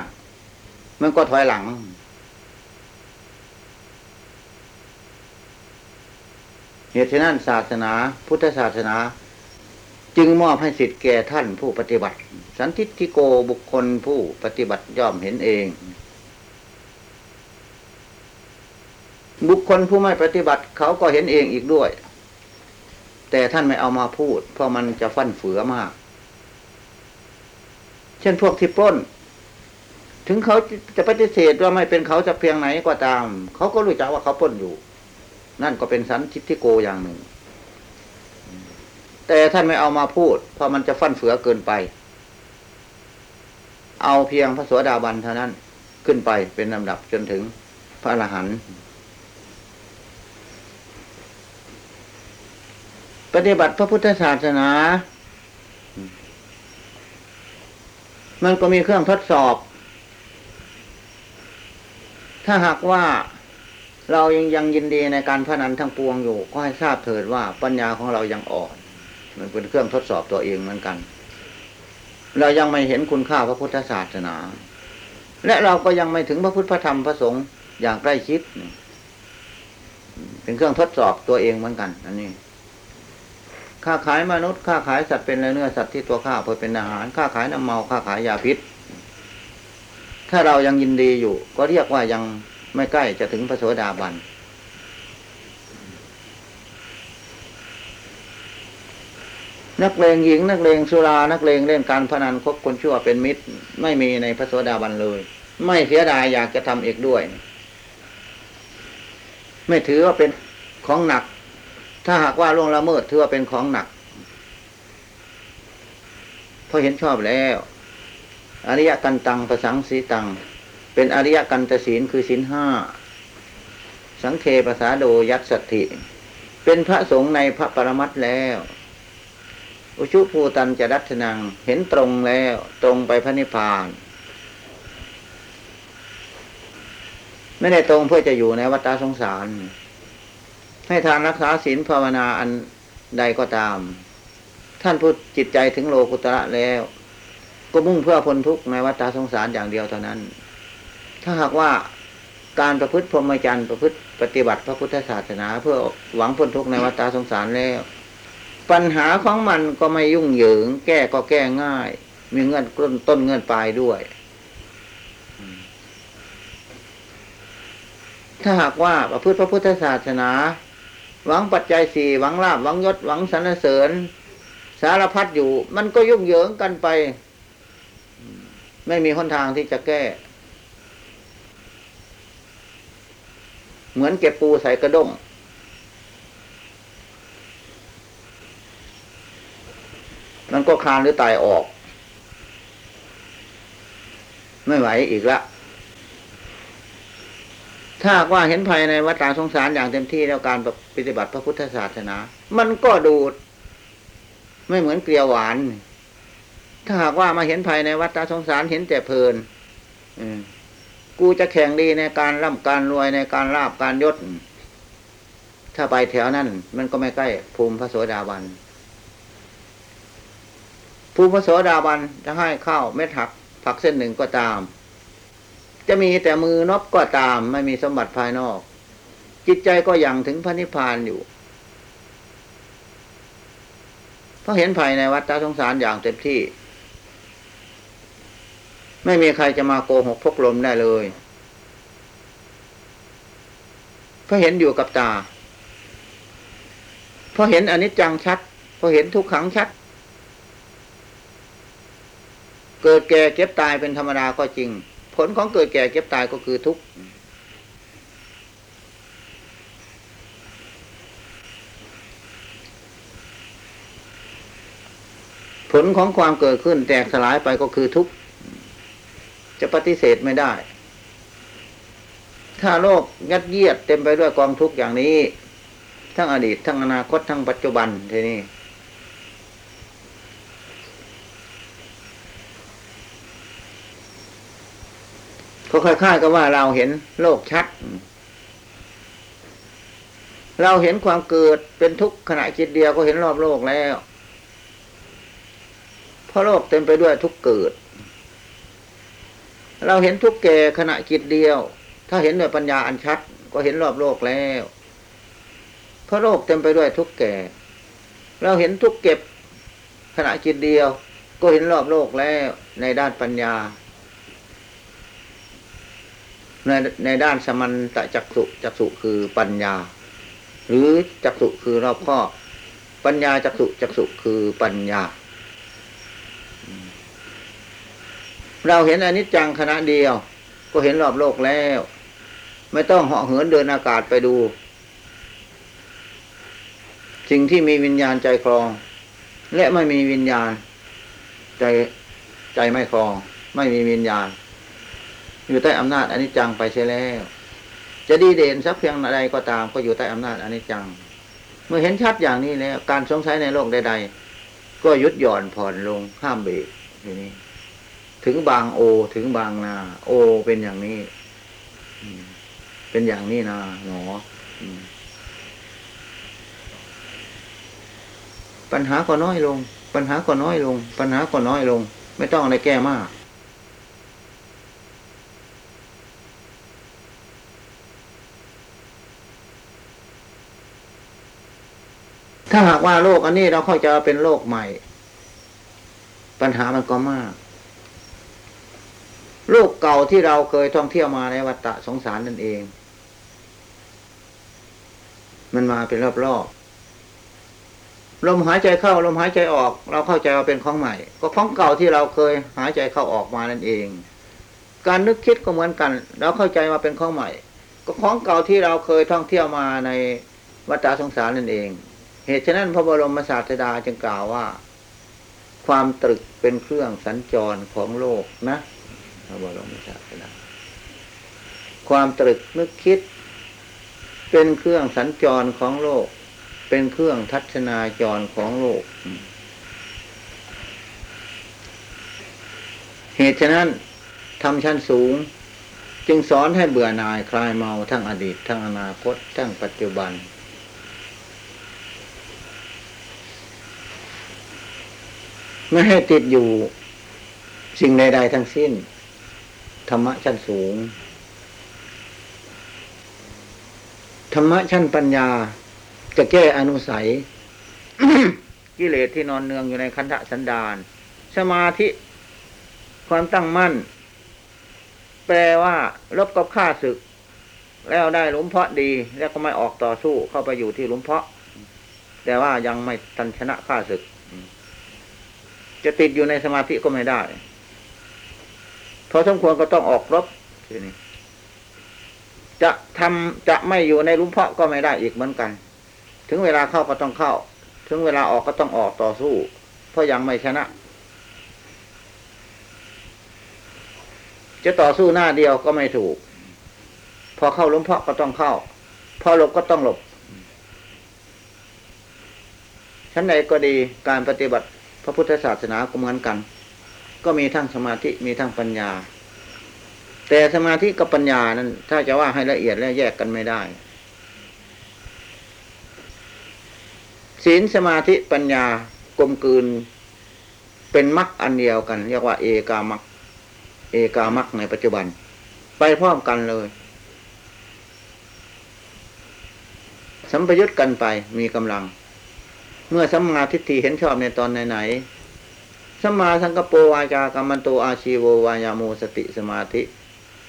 มันก็ถอยหลัง เหตุฉะนั้นศาสนา พุทธศาสนา จึงมอบให้สิทธิ์แก่ท่านผู้ปฏิบัติ สันทิฏฐิโกบุคคลผู้ปฏิบัติย่อมเห็นเอง บุคคลผู้ไม่ปฏิบัติเขาก็เห็นเองอีกด้วย แต่ท่านไม่เอามาพูด เพราะมันจะฟั่นเฟือมาก เช่นพวกที่ปล้น ถึงเขาจะปฏิเสธว่าไม่เป็นเขาจะเพียงไหนก็ตาม เขาก็รู้จักว่าเขาปล้นอยู่ นั่นก็เป็นสันทิฏฐิโกอย่างหนึ่ง แต่ท่านไม่เอามาพูด เพราะมันจะฟั่นเฟือเกินไป เอาเพียงพระสวสดาบันเท่านั้นขึ้นไปเป็นลำดับจนถึงพระอรหันต์ ปฏิบัติพระพุทธศาสนา มันก็มีเครื่องทดสอบ ถ้าหากว่าเรายังยังยินดีในการพนันทั้งปวงอยู่ ก็ให้ทราบเถิดว่าปัญญาของเรายังอ่อน มันเป็นเครื่องทดสอบตัวเองเหมือนกัน เรายังไม่เห็นคุณค่าพระพุทธศาสนา และเราก็ยังไม่ถึงพระพุทธพระธรรมพระสงฆ์อย่างใกล้ชิด เป็นเครื่องทดสอบตัวเองเหมือนกัน อันนี้ ค้าขายมนุษย์ค้าขายสัตว์เป็นเนื้อสัตว์ที่ตัวข้าเพื่อเป็นอาหารค้าขายน้ำเมาค้าขายยาพิษ ถ้าเรายังยินดีอยู่ ก็เรียกว่ายังไม่ใกล้จะถึงพระโสดาบันนักเลงหญิงนักเลงสุรานักเลงเล่นการพนันคบคนชั่วเป็นมิตร ไม่มีในพระโสดาบันเลย ไม่เสียดายอยากจะทำอีกด้วย ไม่ถือว่าเป็นของหนัก ถ้าหากว่าล่วงละเมิดถือว่าเป็นของหนักเพราะเห็นชอบแล้ว อริยกันตังประสังสีตัง เป็นอริยกันตศีลคือศีลห้า สังเคปสาโดยัตสติเป็นพระสงฆ์ในพระปรมัตถ์แล้ว อุชุภูตันจะดัชนัง เห็นตรงแล้ว ตรงไปพระนิพพาน ไม่ได้ตรงเพื่อจะอยู่ในวัฏสงสาร ให้ทานรักษาศีลภาวนาอันใดก็ตาม ท่านพูดจิตใจถึงโลกุตระแล้ว ก็มุ่งเพื่อพ้นทุกข์ในวัฏสงสารอย่างเดียวเท่านั้น ถ้าหากว่าการประพฤติพรหมจรรย์ประพฤติปฏิบัติพระพุทธศาสนา เพื่อหวังพ้นทุกข์ในวัฏสงสารแล้ว ปัญหาของมันก็ไม่ยุ่งเหยิง แก้ก็แก้ง่าย มีเงื่อนต้นต้นเงื่อนปลายด้วย ถ้าหากว่าประพฤติพระพุทธศาสนา หวังปัจจัยสี่หวังลาบหวังยศหวังสรรเสริญ สารพัดอยู่ มันก็ยุ่งเหยิงกันไป ไม่มีหนทางที่จะแก้ เหมือนเก็บปูใส่กระด้งมันก็คลานหรือตายออก ไม่ไหวอีกละ ถ้าว่าเห็นภัยในวัฏสงสารอย่างเต็มที่แล้วการปฏิบัติพระพุทธศาสนา มันก็ดูด ไม่เหมือนเกลียวหวาน ถ้าหากว่ามาเห็นภายในวัฏสงสารเห็นแต่เพลินกูจะแข่งดีในการร่ำการรวยในการลาบการยศ ถ้าไปแถวนั้น มันก็ไม่ใกล้ภูมิพระโสดาบันภูมิพระโสดาบันจะให้ข้าวเม็ดหักผักเส้นหนึ่งก็ตาม จะมีแต่มือนบก็ตามไม่มีสมบัติภายนอก จิตใจก็ยังถึงพระนิพพานอยู่เพราะเห็นภายในวัฏสงสารอย่างเต็มที่ ไม่มีใครจะมาโกหกพกลมได้เลยเพราะเห็นอยู่กับตาเพราะเห็นอนิจจังชัดเพราะเห็นทุกขังชัด เกิดแก่เก็บตายเป็นธรรมดาก็จริง ผลของเกิดแก่เก็บตายก็คือทุกข์ผลของความเกิดขึ้นแตกสลายไปก็คือทุกข์จะปฏิเสธไม่ได้ ถ้าโลกยัดเยียดเต็มไปด้วยกองทุกข์อย่างนี้ ทั้งอดีต ทั้งอนาคตทั้งปัจจุบันทีนี้ ก็คล้ายๆกับว่าเราเห็นโลกชัด เราเห็นความเกิดเป็นทุกข์ขณะจิตเดียวก็เห็นรอบโลกแล้ว เพราะโลกเต็มไปด้วยทุกข์เกิด เราเห็นทุกแก่ขณะจิตเดียว ถ้าเห็นด้วยปัญญาอันชัด ก็เห็นรอบโลกแล้ว เพราะโลกเต็มไปด้วยทุกแก่ เราเห็นทุกเก็บขณะจิตเดียว ก็เห็นรอบโลกแล้วในด้านปัญญา ในในด้านสมันตะจักสุจักสุคือปัญญา หรือจักสุคือรอบครอปัญญาจักสุจักสุคือปัญญา เราเห็นอนิจจังคณะเดียว ก็เห็นรอบโลกแล้ว ไม่ต้องเหาะเหินเดินอากาศไปดูสิ่งที่มีวิญญาณใจครอง และไม่มีวิญญาณ ใจใจไม่ครอง ไม่มีวิญญาณ อยู่ใต้อำนาจอนิจจังไปเสียแล้ว จะดีเด่นสักเพียงใดก็ตามก็อยู่ใต้อำนาจอนิจจัง เมื่อเห็นชัดอย่างนี้แล้ว การสงสัยในโลกใดๆ ก็ยุดหย่อนผ่อนลงห้ามเบรกทีนี้ ถึงบางโอถึงบางนา โอเป็นอย่างนี้เป็นอย่างนี้นาหนอปัญหาก็น้อยลง ปัญหาก็น้อยลง ปัญหาก็น้อยลง ไม่ต้องอะไรแก้มาก ถ้าหากว่าโลกอันนี้เราเข้าใจว่าเป็นโลกใหม่ ปัญหามันก็มาก โลกเก่าที่เราเคยท่องเที่ยวมาในวัฏฏะสงสารนั่นเอง มันมาเป็นรอบๆลมหายใจเข้าลมหายใจออก เราเข้าใจว่าเป็นของใหม่ ก็ของเก่าที่เราเคยหายใจเข้าออกมานั่นเอง การนึกคิดก็เหมือนกัน เราเข้าใจว่าเป็นของใหม่ ก็ของเก่าที่เราเคยท่องเที่ยวมาในวัฏฏะสงสารนั่นเอง เหตุฉะนั้นพระบรมศาสดาจึงกล่าวว่า ความตรึกเป็นเครื่องสัญจรของโลกนะ พระบรมศาสดาความตรึกนึกคิด เป็นเครื่องสัญจรของโลก เป็นเครื่องทัศนาจรของโลก เหตุฉะนั้นทำชั้นสูง จึงสอนให้เบื่อหน่ายคลายเมาทั้งอดีต ทั้งอนาคต ทั้งปัจจุบัน ไม่ให้ติดอยู่สิ่งใด ๆ ทั้งสิ้น ธรรมะชั้นสูง ธรรมะชั้นปัญญา จะแก้อนุสัย กิเลสที่นอนเนืองอยู่ในคันธสันดาน สมาธิความตั้งมั่น แปลว่าลบกับข้าศึก แล้วได้หลุมเพาะดี แล้วก็ไม่ออกต่อสู้เข้าไปอยู่ที่หลุมเพาะ แต่ว่ายังไม่ทันชนะข้าศึก จะติดอยู่ในสมาธิก็ไม่ได้ พอสมควรก็ต้องออกรบทีนี้จะทำจะไม่อยู่ในลุมเพาะก็ไม่ได้อีกเหมือนกัน ถึงเวลาเข้าก็ต้องเข้า ถึงเวลาออกก็ต้องออกต่อสู้ เพราะยังไม่ชนะ จะต่อสู้หน้าเดียวก็ไม่ถูก พอเข้าลุมเพาะก็ต้องเข้า พอหลบก็ต้องหลบชั้นใดก็ดีการปฏิบัติ ระพุทธศาสนาก็เหมือนกัน ก็มีทั้งสมาธิมีทั้งปัญญา แต่สมาธิกับปัญญานั้น ถ้าจะว่าให้ละเอียดแล้วแยกกันไม่ได้ ศีลสมาธิปัญญากลมกลืนเป็นมรรคอันเดียวกัน เรียกว่า เอกามรรคเอกามรรคในปัจจุบัน ไปพร้อมกันเลย สัมปยุตกันไปมีกำลัง เมื่อสัมมาทิฏฐิเห็นชอบในตอนไหนๆสัมมาสังกปรวาจากรรมันโตอาชีโววายาโมสติสมาธิ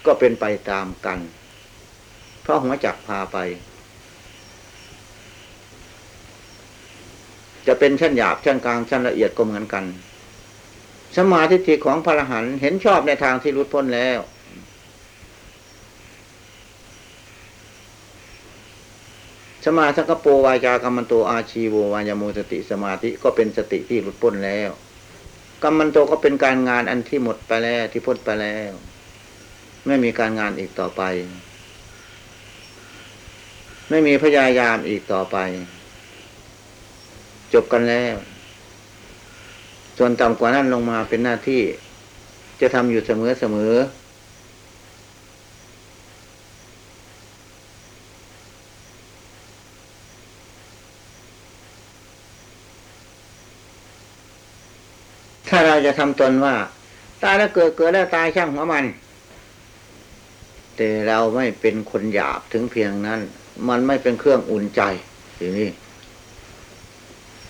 ก็เป็นไปตามกัน เพราะหัวจักพาไป จะเป็นชั้นหยาบชั้นกลางชั้นละเอียดก็เหมือนกันสมาธิฏฐิของพระอรหันต์เห็นชอบในทางที่รุดพ้นแล้ว สมาสังกปวาจากรรมันโตอาชีโววายาโมสติสมาธิก็เป็นสติที่หลุดพ้นแล้วกรรมันโตก็เป็นการงานอันที่หมดไปแล้วที่พ้นไปแล้ว ไม่มีการงานอีกต่อไป ไม่มีพยายามอีกต่อไป จบกันแล้ว ส่วนต่ำกว่านั้นลงมาเป็นหน้าที่ จะทำอยู่เสมอเสมอ ถ้าเรา จะทำตนว่า ตายแล้วเกิดเกิดแล้วตายช่างหัวมัน แต่เราไม่เป็นคนหยาบถึงเพียงนั้น มันไม่เป็นเครื่องอุ่นใจทีนี้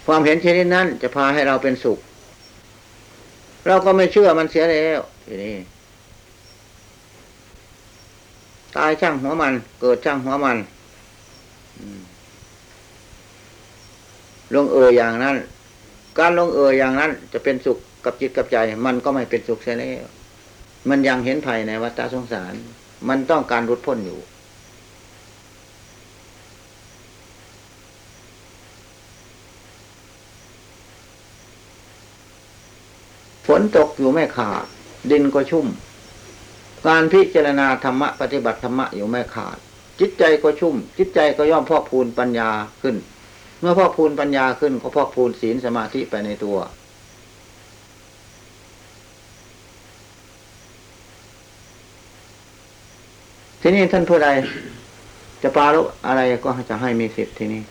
ความเห็นชนิดนั้นจะพาให้เราเป็นสุข เราก็ไม่เชื่อมันเสียแล้วทีนี้ตายช่างหัวมัน เกิดช่างหัวมันลงเอยอย่างนั้น การลงเอยอย่างนั้นจะเป็นสุข กับจิตกับใจ มันก็ไม่เป็นสุขเสียแล้วมันยังเห็นภัยในวัฏสงสาร มันต้องการรุดพ้นอยู่ ฝนตกอยู่ไม่ขาด ดินก็ชุ่ม การพิจารณาธรรมะปฏิบัติธรรมะอยู่ไม่ขาด จิตใจก็ชุ่ม จิตใจก็ย่อมพอกพูนปัญญาขึ้น เมื่อพอกพูนปัญญาขึ้นก็พอกพูนศีลสมาธิไปในตัว ทีนี้ท่านผู้ใดจะปารบอะไรก็จะให้มีสิทธิ์ทีนี้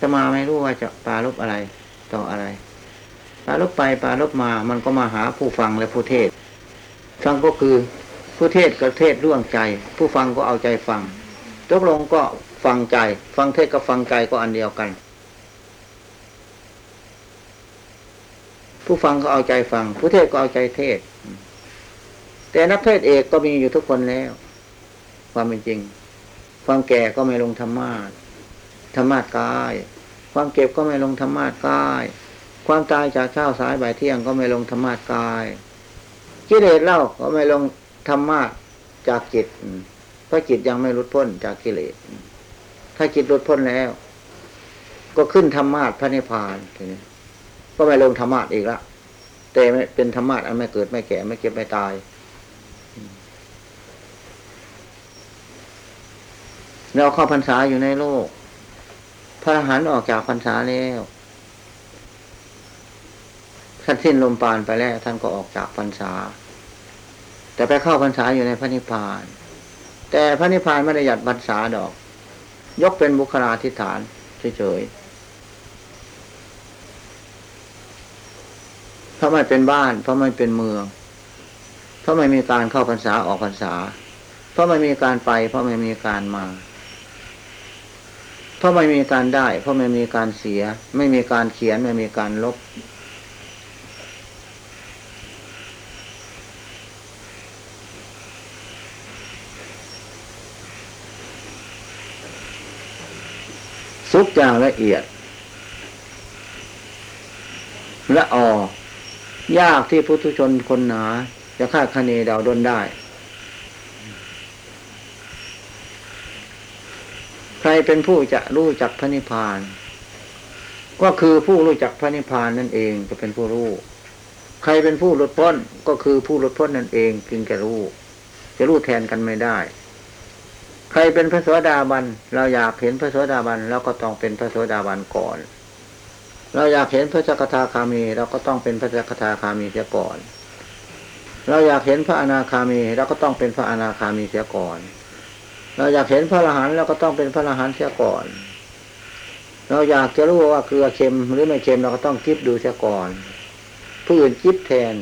จะมาไม่รู้ว่าจะปารบอะไรต่ออะไร ปารบไปปารบมามันก็มาหาผู้ฟังและผู้เทศ ฟังก็คือผู้เทศก็เทศร่วงใจ ผู้ฟังก็เอาใจฟังตกลงก็ฟังใจ ฟังเทศกับฟังใจก็อันเดียวกัน ผู้ฟังก็เอาใจฟัง ผู้เทศก็เอาใจเทศ แต่นักเทศเอกก็มีอยู่ทุกคนแล้ว ความเป็นจริง ความแก่ก็ไม่ลงธรรมาสธรรมาสกาย ความเก็บก็ไม่ลงธรรมาสกาย ความตายจากเช้าสายบ่ายเที่ยงก็ไม่ลงธรรมาสกายกิเลสเล่าก็ไม่ลงธรรมาสจากจิตเพราะจิตยังไม่หลุดพ้นจากกิเลส ถ้าจิตหลุดพ้นแล้ว ก็ขึ้นธรรมาสพระนิพพานทีนี้ก็ไม่ลงธรรมาสอีกละแต่เป็นธรรมาสอันไม่เกิดไม่แก่ไม่เก็บไม่ตาย เราเข้าพรรษาอยู่ในโลก พระอรหันต์ออกจากพรรษาแล้วท่านสิ้นลมปราณไปแล้ว ท่านก็ออกจากพรรษา แต่ไปเข้าพรรษาอยู่ในพระนิพพาน แต่พระนิพพานไม่ได้หยัดพรรษาดอก ยกเป็นบุคลาธิฐานเฉยๆเพราะไม่เป็นบ้าน เพราะไม่เป็นเมือง เพราะไม่มีการเข้าพรรษาออกพรรษา เพราะไม่มีการไป เพราะไม่มีการมา เพราะไม่มีการได้ เพราะไม่มีการเสีย ไม่มีการเขียนไม่มีการลบ สุกอย่างละเอียดและออยากที่พุทุชนคนหนา จะคาดคะเนเดาด้นได้ ใครเป็นผู้จะรู้จักพระนิพพาน ก็คือผู้รู้จักพระนิพพานนั่นเองจะเป็นผู้รู้ ใครเป็นผู้หลุดพ้นก็คือผู้หลุดพ้นนั่นเองจึงจะรู้ จะรู้แทนกันไม่ได้ ใครเป็นพระโสดาบัน เราอยากเห็นพระโสดาบันเราก็ต้องเป็นพระโสดาบันก่อน เราอยากเห็นพระสกทาคามี เราก็ต้องเป็นพระสกทาคามีเสียก่อน เราอยากเห็นพระอนาคามี เราก็ต้องเป็นพระอนาคามีเสียก่อน เราอยากเห็นพระอรหันต์เราก็ต้องเป็นพระอรหันต์เสียก่อน เราอยากจะรู้ว่าเกลือเค็มหรือไม่เค็มเราก็ต้องคิดดูเสียก่อน ผู้อื่นคิดแทน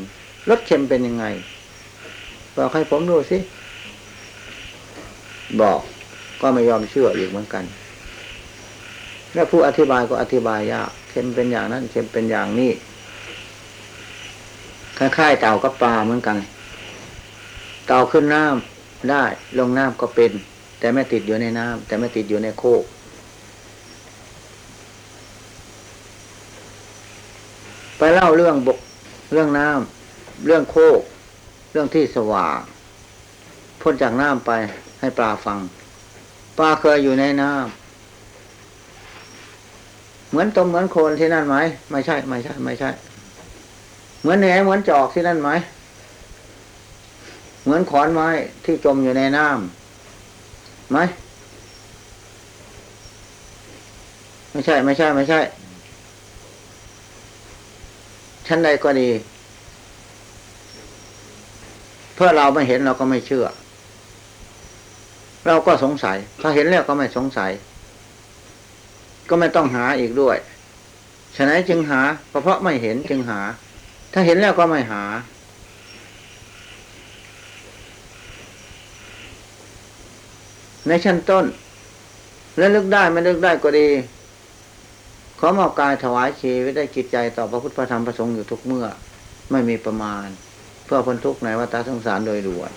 รสเค็มเป็นยังไงบอกให้ผมดูสิบอกก็ไม่ยอมเชื่ออีกเหมือนกัน แล้วผู้อธิบายก็อธิบายยากเค็มเป็นอย่างนั้นเค็มเป็นอย่างนี้คล้ายๆเต่ากับปลาเหมือนกัน เต่าขึ้นน้ำได้ลงน้ำก็เป็น แต่ไม่ติดอยู่ในน้ำแต่ไม่ติดอยู่ในโคก ไปเล่าเรื่องบก เรื่องน้ำเรื่องโคก เรื่องที่สว่างพ้นจากน้ำไปให้ปลาฟัง ปลาเคยอยู่ในน้ำเหมือนตมเหมือนโคนที่นั่นไหม ไม่ใช่ ไม่ใช่ ไม่ใช่ เหมือนแหนเหมือนจอกที่นั่นไหม เหมือนขอนไม้ที่จมอยู่ในน้ำ ไหมไม่ใช่ ไม่ใช่ ไม่ใช่ ชั้นใดก็ดี เพื่อเราไม่เห็นเราก็ไม่เชื่อ เราก็สงสัย ถ้าเห็นแล้วก็ไม่สงสัย ก็ไม่ต้องหาอีกด้วยฉะนั้นจึงหาเพราะไม่เห็นจึงหา ถ้าเห็นแล้วก็ไม่หา ในชั้นต้น และลึกได้ไม่ลึกได้ก็ดี ขอมอบกายถวายชีวิตได้จิตใจต่อพระพุทธพระธรรมพระสงฆ์อยู่ทุกเมื่อ ไม่มีประมาณ เพื่อพ้นทุกข์ในวัฏสงสารโดยด่วน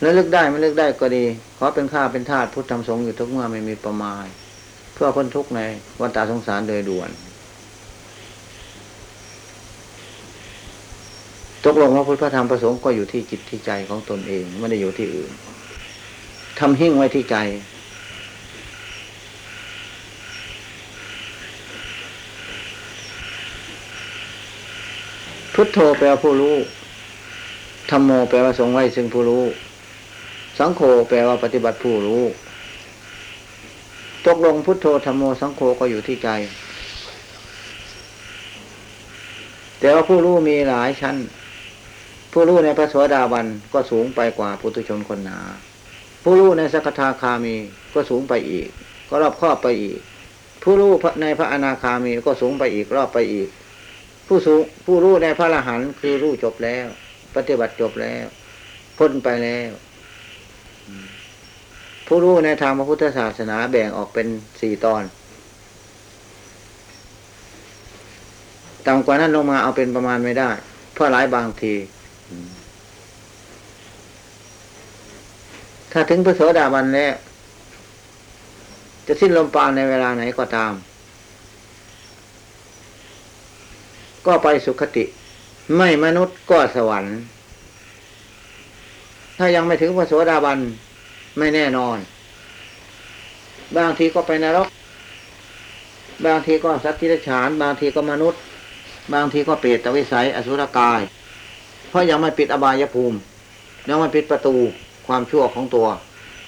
และลึกได้ไม่ลึกได้ก็ดี ขอเป็นข้าเป็นทาสพุทธธรรมสงฆ์อยู่ทุกเมื่อไม่มีประมาณ เพื่อพ้นทุกข์ในวัฏสงสารโดยด่วนตกลงว่าพุทธธรรมประสงค์ก็อยู่ที่จิตที่ใจของตนเอง ไม่ได้อยู่ที่อื่น ทำหิ้งไว้ที่ใจ พุทโธแปลว่าผู้รู้ธรรมโมแปลว่าทรงไว้ซึ่งผู้รู้ สังโฆแปลว่าปฏิบัติผู้รู้ ตกลงพุทโธธรรมโมสังโฆก็อยู่ที่ใจ แต่ว่าผู้รู้มีหลายชั้น ผู้รู้ในพระสวสดาบันก็สูงไปกว่าปุถุชนคนหนา ผู้รู้ในสักทาคามีก็สูงไปอีก ก็รอบครอบไปอีก ผู้รู้ในพระอนาคามีก็สูงไปอีกรอบไปอีก ผู้สูงผู้รู้ในพระอรหันต์คือรู้จบแล้ว ปฏิบัติจบแล้วพ้นไปแล้วผู้รู้ในทางพระพุทธศาสนาแบ่งออกเป็นสี่ตอนต่ำกว่านั้นลงมาเอาเป็นประมาณไม่ได้ เพราะหลายบางที ถ้าถึงพระโสดาบันแล้วจะสิ้นลมปราณในเวลาไหนก็ตาม ก็ไปสุคติ ไม่มนุษย์ก็สวรรค์ ถ้ายังไม่ถึงพระโสดาบันไม่แน่นอน บางทีก็ไปนรก บางทีก็สัตว์ที่ฉาน บางทีก็มนุษย์ บางทีก็เปรตวิสัย อสุรกาย เพราะยังไม่ปิดอบายภูมิ ยังไม่ปิดประตู ความชั่วของตัว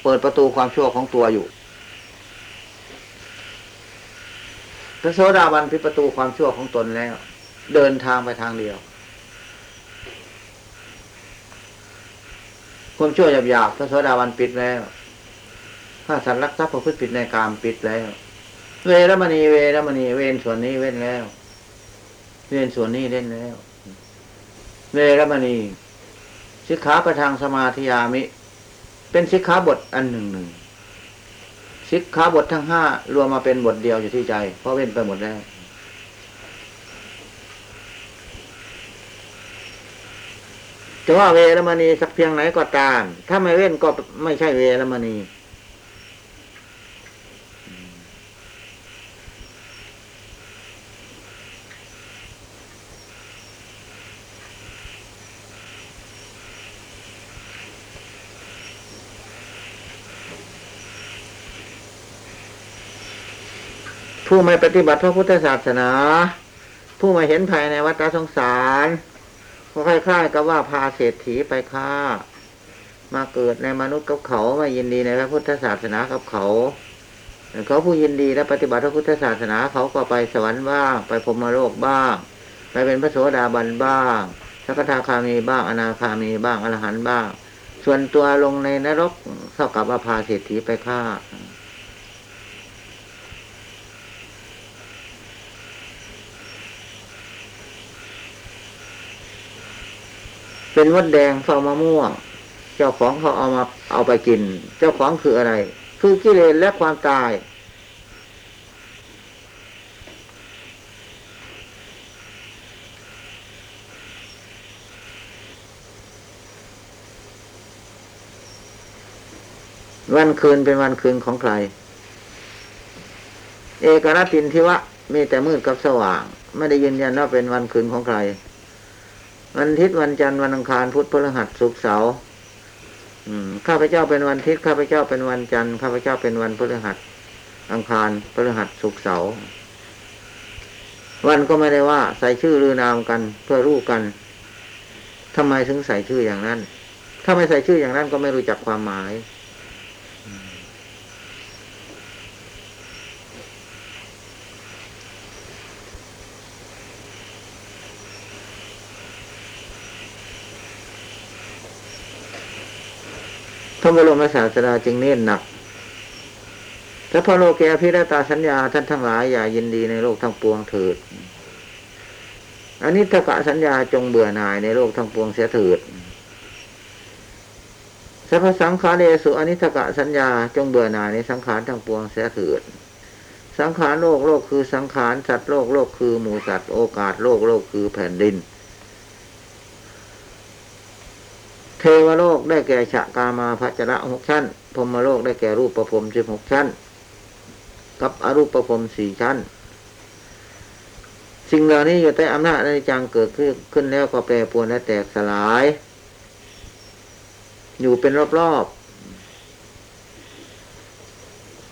เปิดประตูความชั่วของตัวอยู่ พระโสดาบันปิดประตูความชั่วของตนแล้ว เดินทางไปทางเดียว ความชั่วหยาบๆพระโสดาบันปิดแล้วถ้าสัตว์รักทรัพย์ประพฤติผิดในกามปิดแล้วเวรมณีเวรมณีเวนส่วนนี้เว้นแล้ว เว้นส่วนนี้เล่นแล้ว เวรมณีสิกขาประทางสมาธิยามิ เป็นสิกขาบทอันหนึ่งหนึ่งสิกขาบททั้งห้ารวมมาเป็นบทเดียวอยู่ที่ใจ เพราะเว้นไปหมดแล้ว จะว่าเวรมณีสักเพียงไหนก็ตาม ถ้าไม่เว้นก็ไม่ใช่เวรมณี ผู้ไม่ปฏิบัติพระพุทธศาสนา ผู้ไม่เห็นภายในวัฏสงสารก็คล้ายๆกับว่าพาเศรษฐีไปฆ่า มาเกิดในมนุษย์กับเขามายินดีในพระพุทธศาสนากับเขาเขาผู้ยินดีและปฏิบัติพระพุทธศาสนาเขาก็ไปสวรรค์บ้างไปพรมโลกบ้าง ไปเป็นพระโสดาบันบ้างสสกทาคามีบ้างอนาคามีบ้างอรหันต์บ้าง ส่วนตัวลงในนรกเท่ากับว่าพาเศรษฐีไปฆ่า เป็นมดแดงเฝ้ามะม่วง เจ้าของเขาเอามาเอาไปกิน เจ้าของคืออะไร คือกิเลสและความตาย วันคืนเป็นวันคืนของใคร เอกนัตตินทิวะมีแต่มืดกับสว่าง ไม่ได้ยืนยันว่าเป็นวันคืนของใคร วันอาทิตย์วันจันทร์วันอังคารพุธพฤหัสศุกร์เสาร์ข้าพเจ้าเป็นวันอาทิตย์ข้าพเจ้าเป็นวันจันทร์ข้าพเจ้าเป็นวันพฤหัส อังคารพฤหัสศุกร์เสาร์วันก็ไม่ได้ว่า ใส่ชื่อหรือนามกันเพื่อรู้กันทำไมถึงใส่ชื่ออย่างนั้น ถ้าไม่ใส่ชื่ออย่างนั้นก็ไม่รู้จักความหมาย ระบรมศาสดาจึงเน้นหนักถ้าพระโลกแกพิรตาสัญญาท่านทั้งหลายอย่ายินดีในโลกทั้งปวงเถิดอันนี้ทกะสัญญาจงเบื่อหน่ายในโลกทั้งปวงเสียเถิดสัพพสังขารเดสุอนิทกะสัญญาจงเบื่อหน่ายในสังขารทั้งปวงเสียเถิด สังขารโลกโลกคือสังขารสัตว์โลกโลกคือหมูสัตว์โอกาสโลกโลกคือแผ่นดิน เทวโลกได้แก่ฉะกามาพัจระหกชั้นพรมโลกได้แก่รูปประพรมสิบหกชั้น กับอรูปประพรมสี่ชั้น สิ่งเหล่านี้อยู่ใต้อำนาจในจังเกิดขึ้นขึ้นแล้วก็แปรปวนและแตกสลาย อยู่เป็นรอบๆ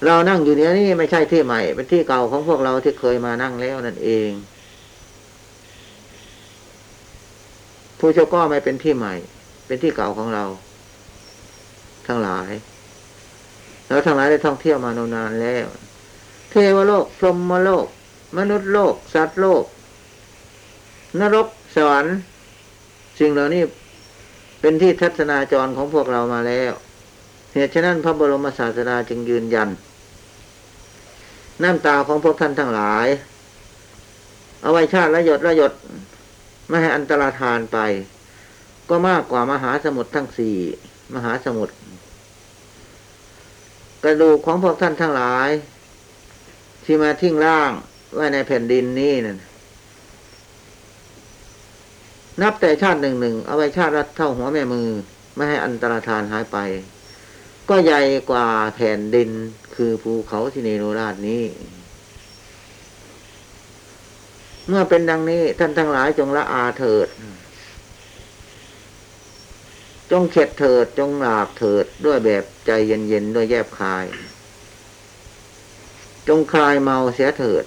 เรานั่งอยู่เนี้ยนี่ไม่ใช่ที่ใหม่ เป็นที่เก่าของพวกเราที่เคยมานั่งแล้วนั่นเอง ผู้เจ้าก็ไม่เป็นที่ใหม่ เป็นที่เก่าของเรา ทั้งหลายแล้วทั้งหลายได้ท่องเที่ยวมานานแล้ว เทวโลก พรหมโลก มนุษย์โลก สัตว์โลก นรก สวรรค์ สิ่งเหล่านี้เป็นที่ทัศนาจรของพวกเรามาแล้ว เหตุฉะนั้นพระบรมศาสดาจึงยืนยัน น้ำตาของพวกท่านทั้งหลาย เอาไว้ชาติละหยดละหยด ไม่ให้อันตรธานไป ก็มากกว่ามหาสมุทรทั้งสี่มหาสมุทรกระดูกของพวกท่านทั้งหลาย ที่มาทิ้งร่างไว้ในแผ่นดินนี้นั่นนับแต่ชาติหนึ่งหนึ่งเอาไว้ชาติละเท่าหัวแม่มือ ไม่ให้อันตรธานหายไป ก็ใหญ่กว่าแผ่นดินคือภูเขาที่เนโรราชนี้ เมื่อเป็นดังนี้ท่านทั้งหลายจงละอาเถิด จงเข็ดเถิดจงหลาบเถิดด้วยแบบใจเย็นๆด้วยแยบคาย จงคลายเมาเสียเถิด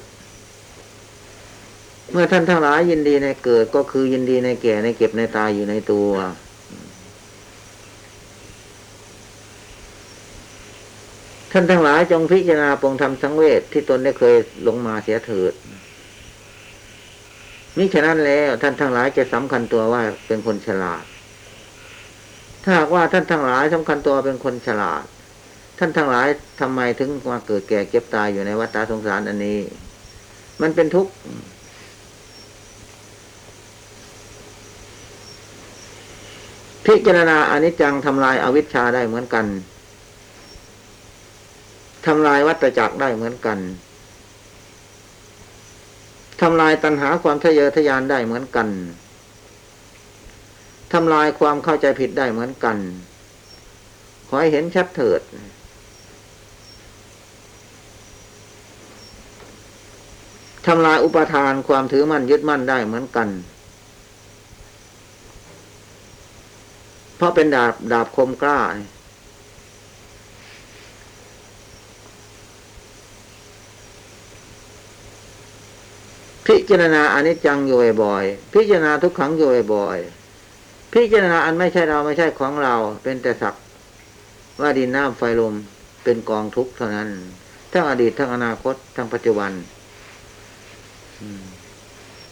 เมื่อท่านทั้งหลายยินดีในเกิดก็คือยินดีในแก่ในเก็บในตายอยู่ในตัวท่านทั้งหลายจงพิจารณาปรงธรรมสังเวชที่ตนได้เคยลงมาเสียเถิดมิฉะนั้นแล้วท่านทั้งหลายจะสำคัญตัวว่าเป็นคนฉลาด ถ้าหากว่าท่านทั้งหลายสำคัญตัวเป็นคนฉลาด ท่านทั้งหลายทำไมถึงมาเกิดแก่เก็บตายอยู่ในวัฏสงสารอันนี้ มันเป็นทุกข์พิจารณาอนิจจังทำลายอาวิชชาได้เหมือนกันทำลายวัฏจักรได้เหมือนกันทำลายตัณหาความทะเยอทะยานได้เหมือนกัน ทำลายความเข้าใจผิดได้เหมือนกัน ขอให้เห็นชัดเถิด ทำลายอุปทานความถือมั่นยึดมั่นได้เหมือนกัน เพราะเป็นดาบดาบคมกล้าพิจารณาอนิจจังอยู่บ่อย พิจารณาทุกขังอยู่บ่อย พิจารณาอันไม่ใช่เราไม่ใช่ของเรา เป็นแต่สักว่าดินน้ำไฟลมเป็นกองทุกข์เท่านั้น ทั้งอดีตทั้งอนาคต ทั้งปัจจุบัน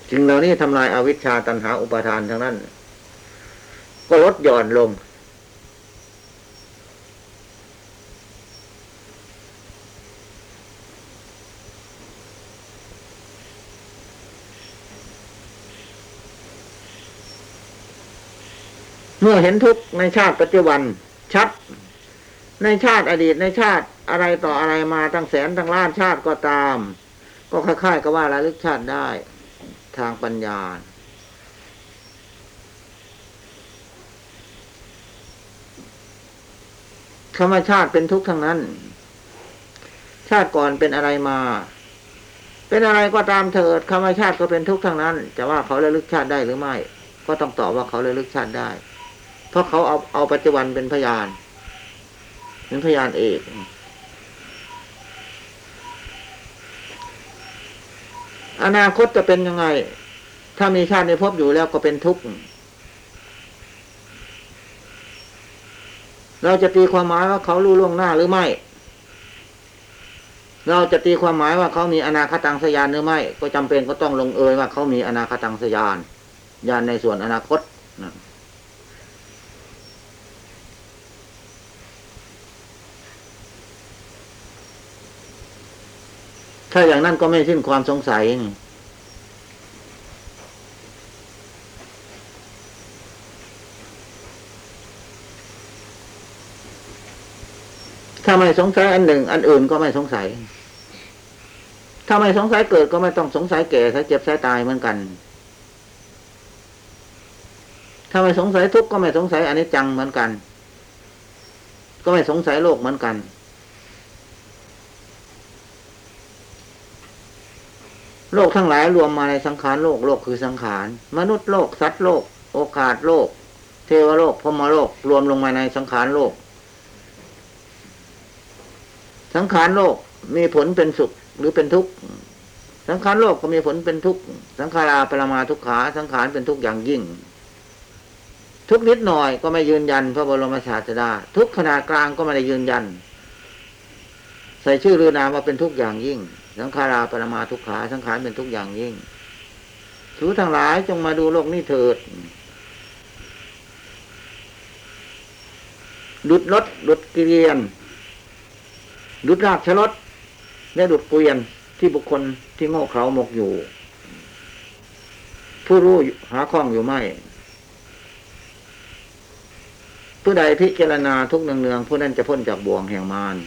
จึงเหล่านี้ทำลายอาวิชชาตันหาอุปาทานทั้งนั้น ก็ลดหย่อนลง เมื่อเห็นทุกข์ในชาติปัจจุบัน ชัด ในชาติอดีตในชาติอะไรต่ออะไรมาตั้งแสนตั้งล้านชาติก็ตาม ก็คล้ายๆกับว่าระลึกชาติได้ทางปัญญา ธรรมชาติเป็นทุกข์ทั้งนั้น ชาติก่อนเป็นอะไรมา เป็นอะไรก็ตามเถิดธรรมชาติก็เป็นทุกข์ทั้งนั้น จะว่าเขาระลึกชาติได้หรือไม่ ก็ต้องตอบว่าเขาระลึกชาติได้ เพราะเขาเอาเอาปัจจุบันเป็นพยานเป็นพยานเอกอนาคตจะเป็นยังไง ถ้ามีชาติในภพอยู่แล้วก็เป็นทุกข์ เราจะตีความหมายว่าเขารู้ล่วงหน้าหรือไม่ เราจะตีความหมายว่าเขามีอนาคตังสยานหรือไม่ ก็จำเป็นก็ต้องลงเอยว่าเขามีอนาคตังสยานยานในส่วนอนาคตนะ ถ้าอย่างนั้นก็ไม่สิ้นความสงสัยนี่ถ้าไม่สงสัยอันหนึ่ง อันอื่นก็ไม่สงสัย ถ้าไม่สงสัยเกิดก็ไม่ต้องสงสัยแก่ถ้าเจ็บสายตายเหมือนกัน ถ้าไม่สงสัยทุกข์ก็ไม่สงสัยอนิจจังเหมือนกัน ก็ไม่สงสัยโลกเหมือนกัน โลกทั้งหลายรวมมาในสังขารโลกโลกคือสังขาร มนุษย์โลก สัตว์โลก โอกาสโลก เทวโลกพมโลก รวมลงมาในสังขารโลก สังขารโลกมีผลเป็นสุขหรือเป็นทุกข์สังขารโลกก็มีผลเป็นทุกข์สังขาราปรมาทุกขาสังขารเป็นทุกข์อย่างยิ่ง ทุกนิดหน่อยก็ไม่ยืนยันพระบรมศาสดา ทุกขนาดกลางก็ไม่ได้ยืนยัน ใส่ชื่อหรือนามว่าเป็นทุกข์อย่างยิ่ง สังขาราปรมาทุกขาสังขารเป็นทุกอย่างยิ่งสูทั้งหลายจงมาดูโลกนี้เถิด ดุดรถดุดเกลียน ดุดราชรถและดุดเกวียนที่บุคคลที่โง่เขลาหมกอยู่ ผู้รู้หาข้องอยู่ไม่ผู้ใดพิจารณาทุกเนืองๆผู้นั้นจะพ้นจากบ่วงแห่งมาร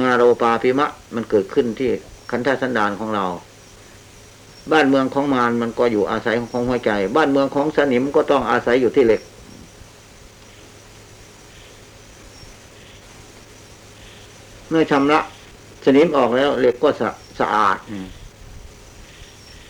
มาโรปาพิมะ มันเกิดขึ้นที่คันธสันดานของเรา บ้านเมืองของมารมันก็อยู่อาศัยของหัวใจ บ้านเมืองของสนิมก็ต้องอาศัยอยู่ที่เหล็ก เมื่อชำระสนิมออกแล้วเหล็กก็สะสะอาดอ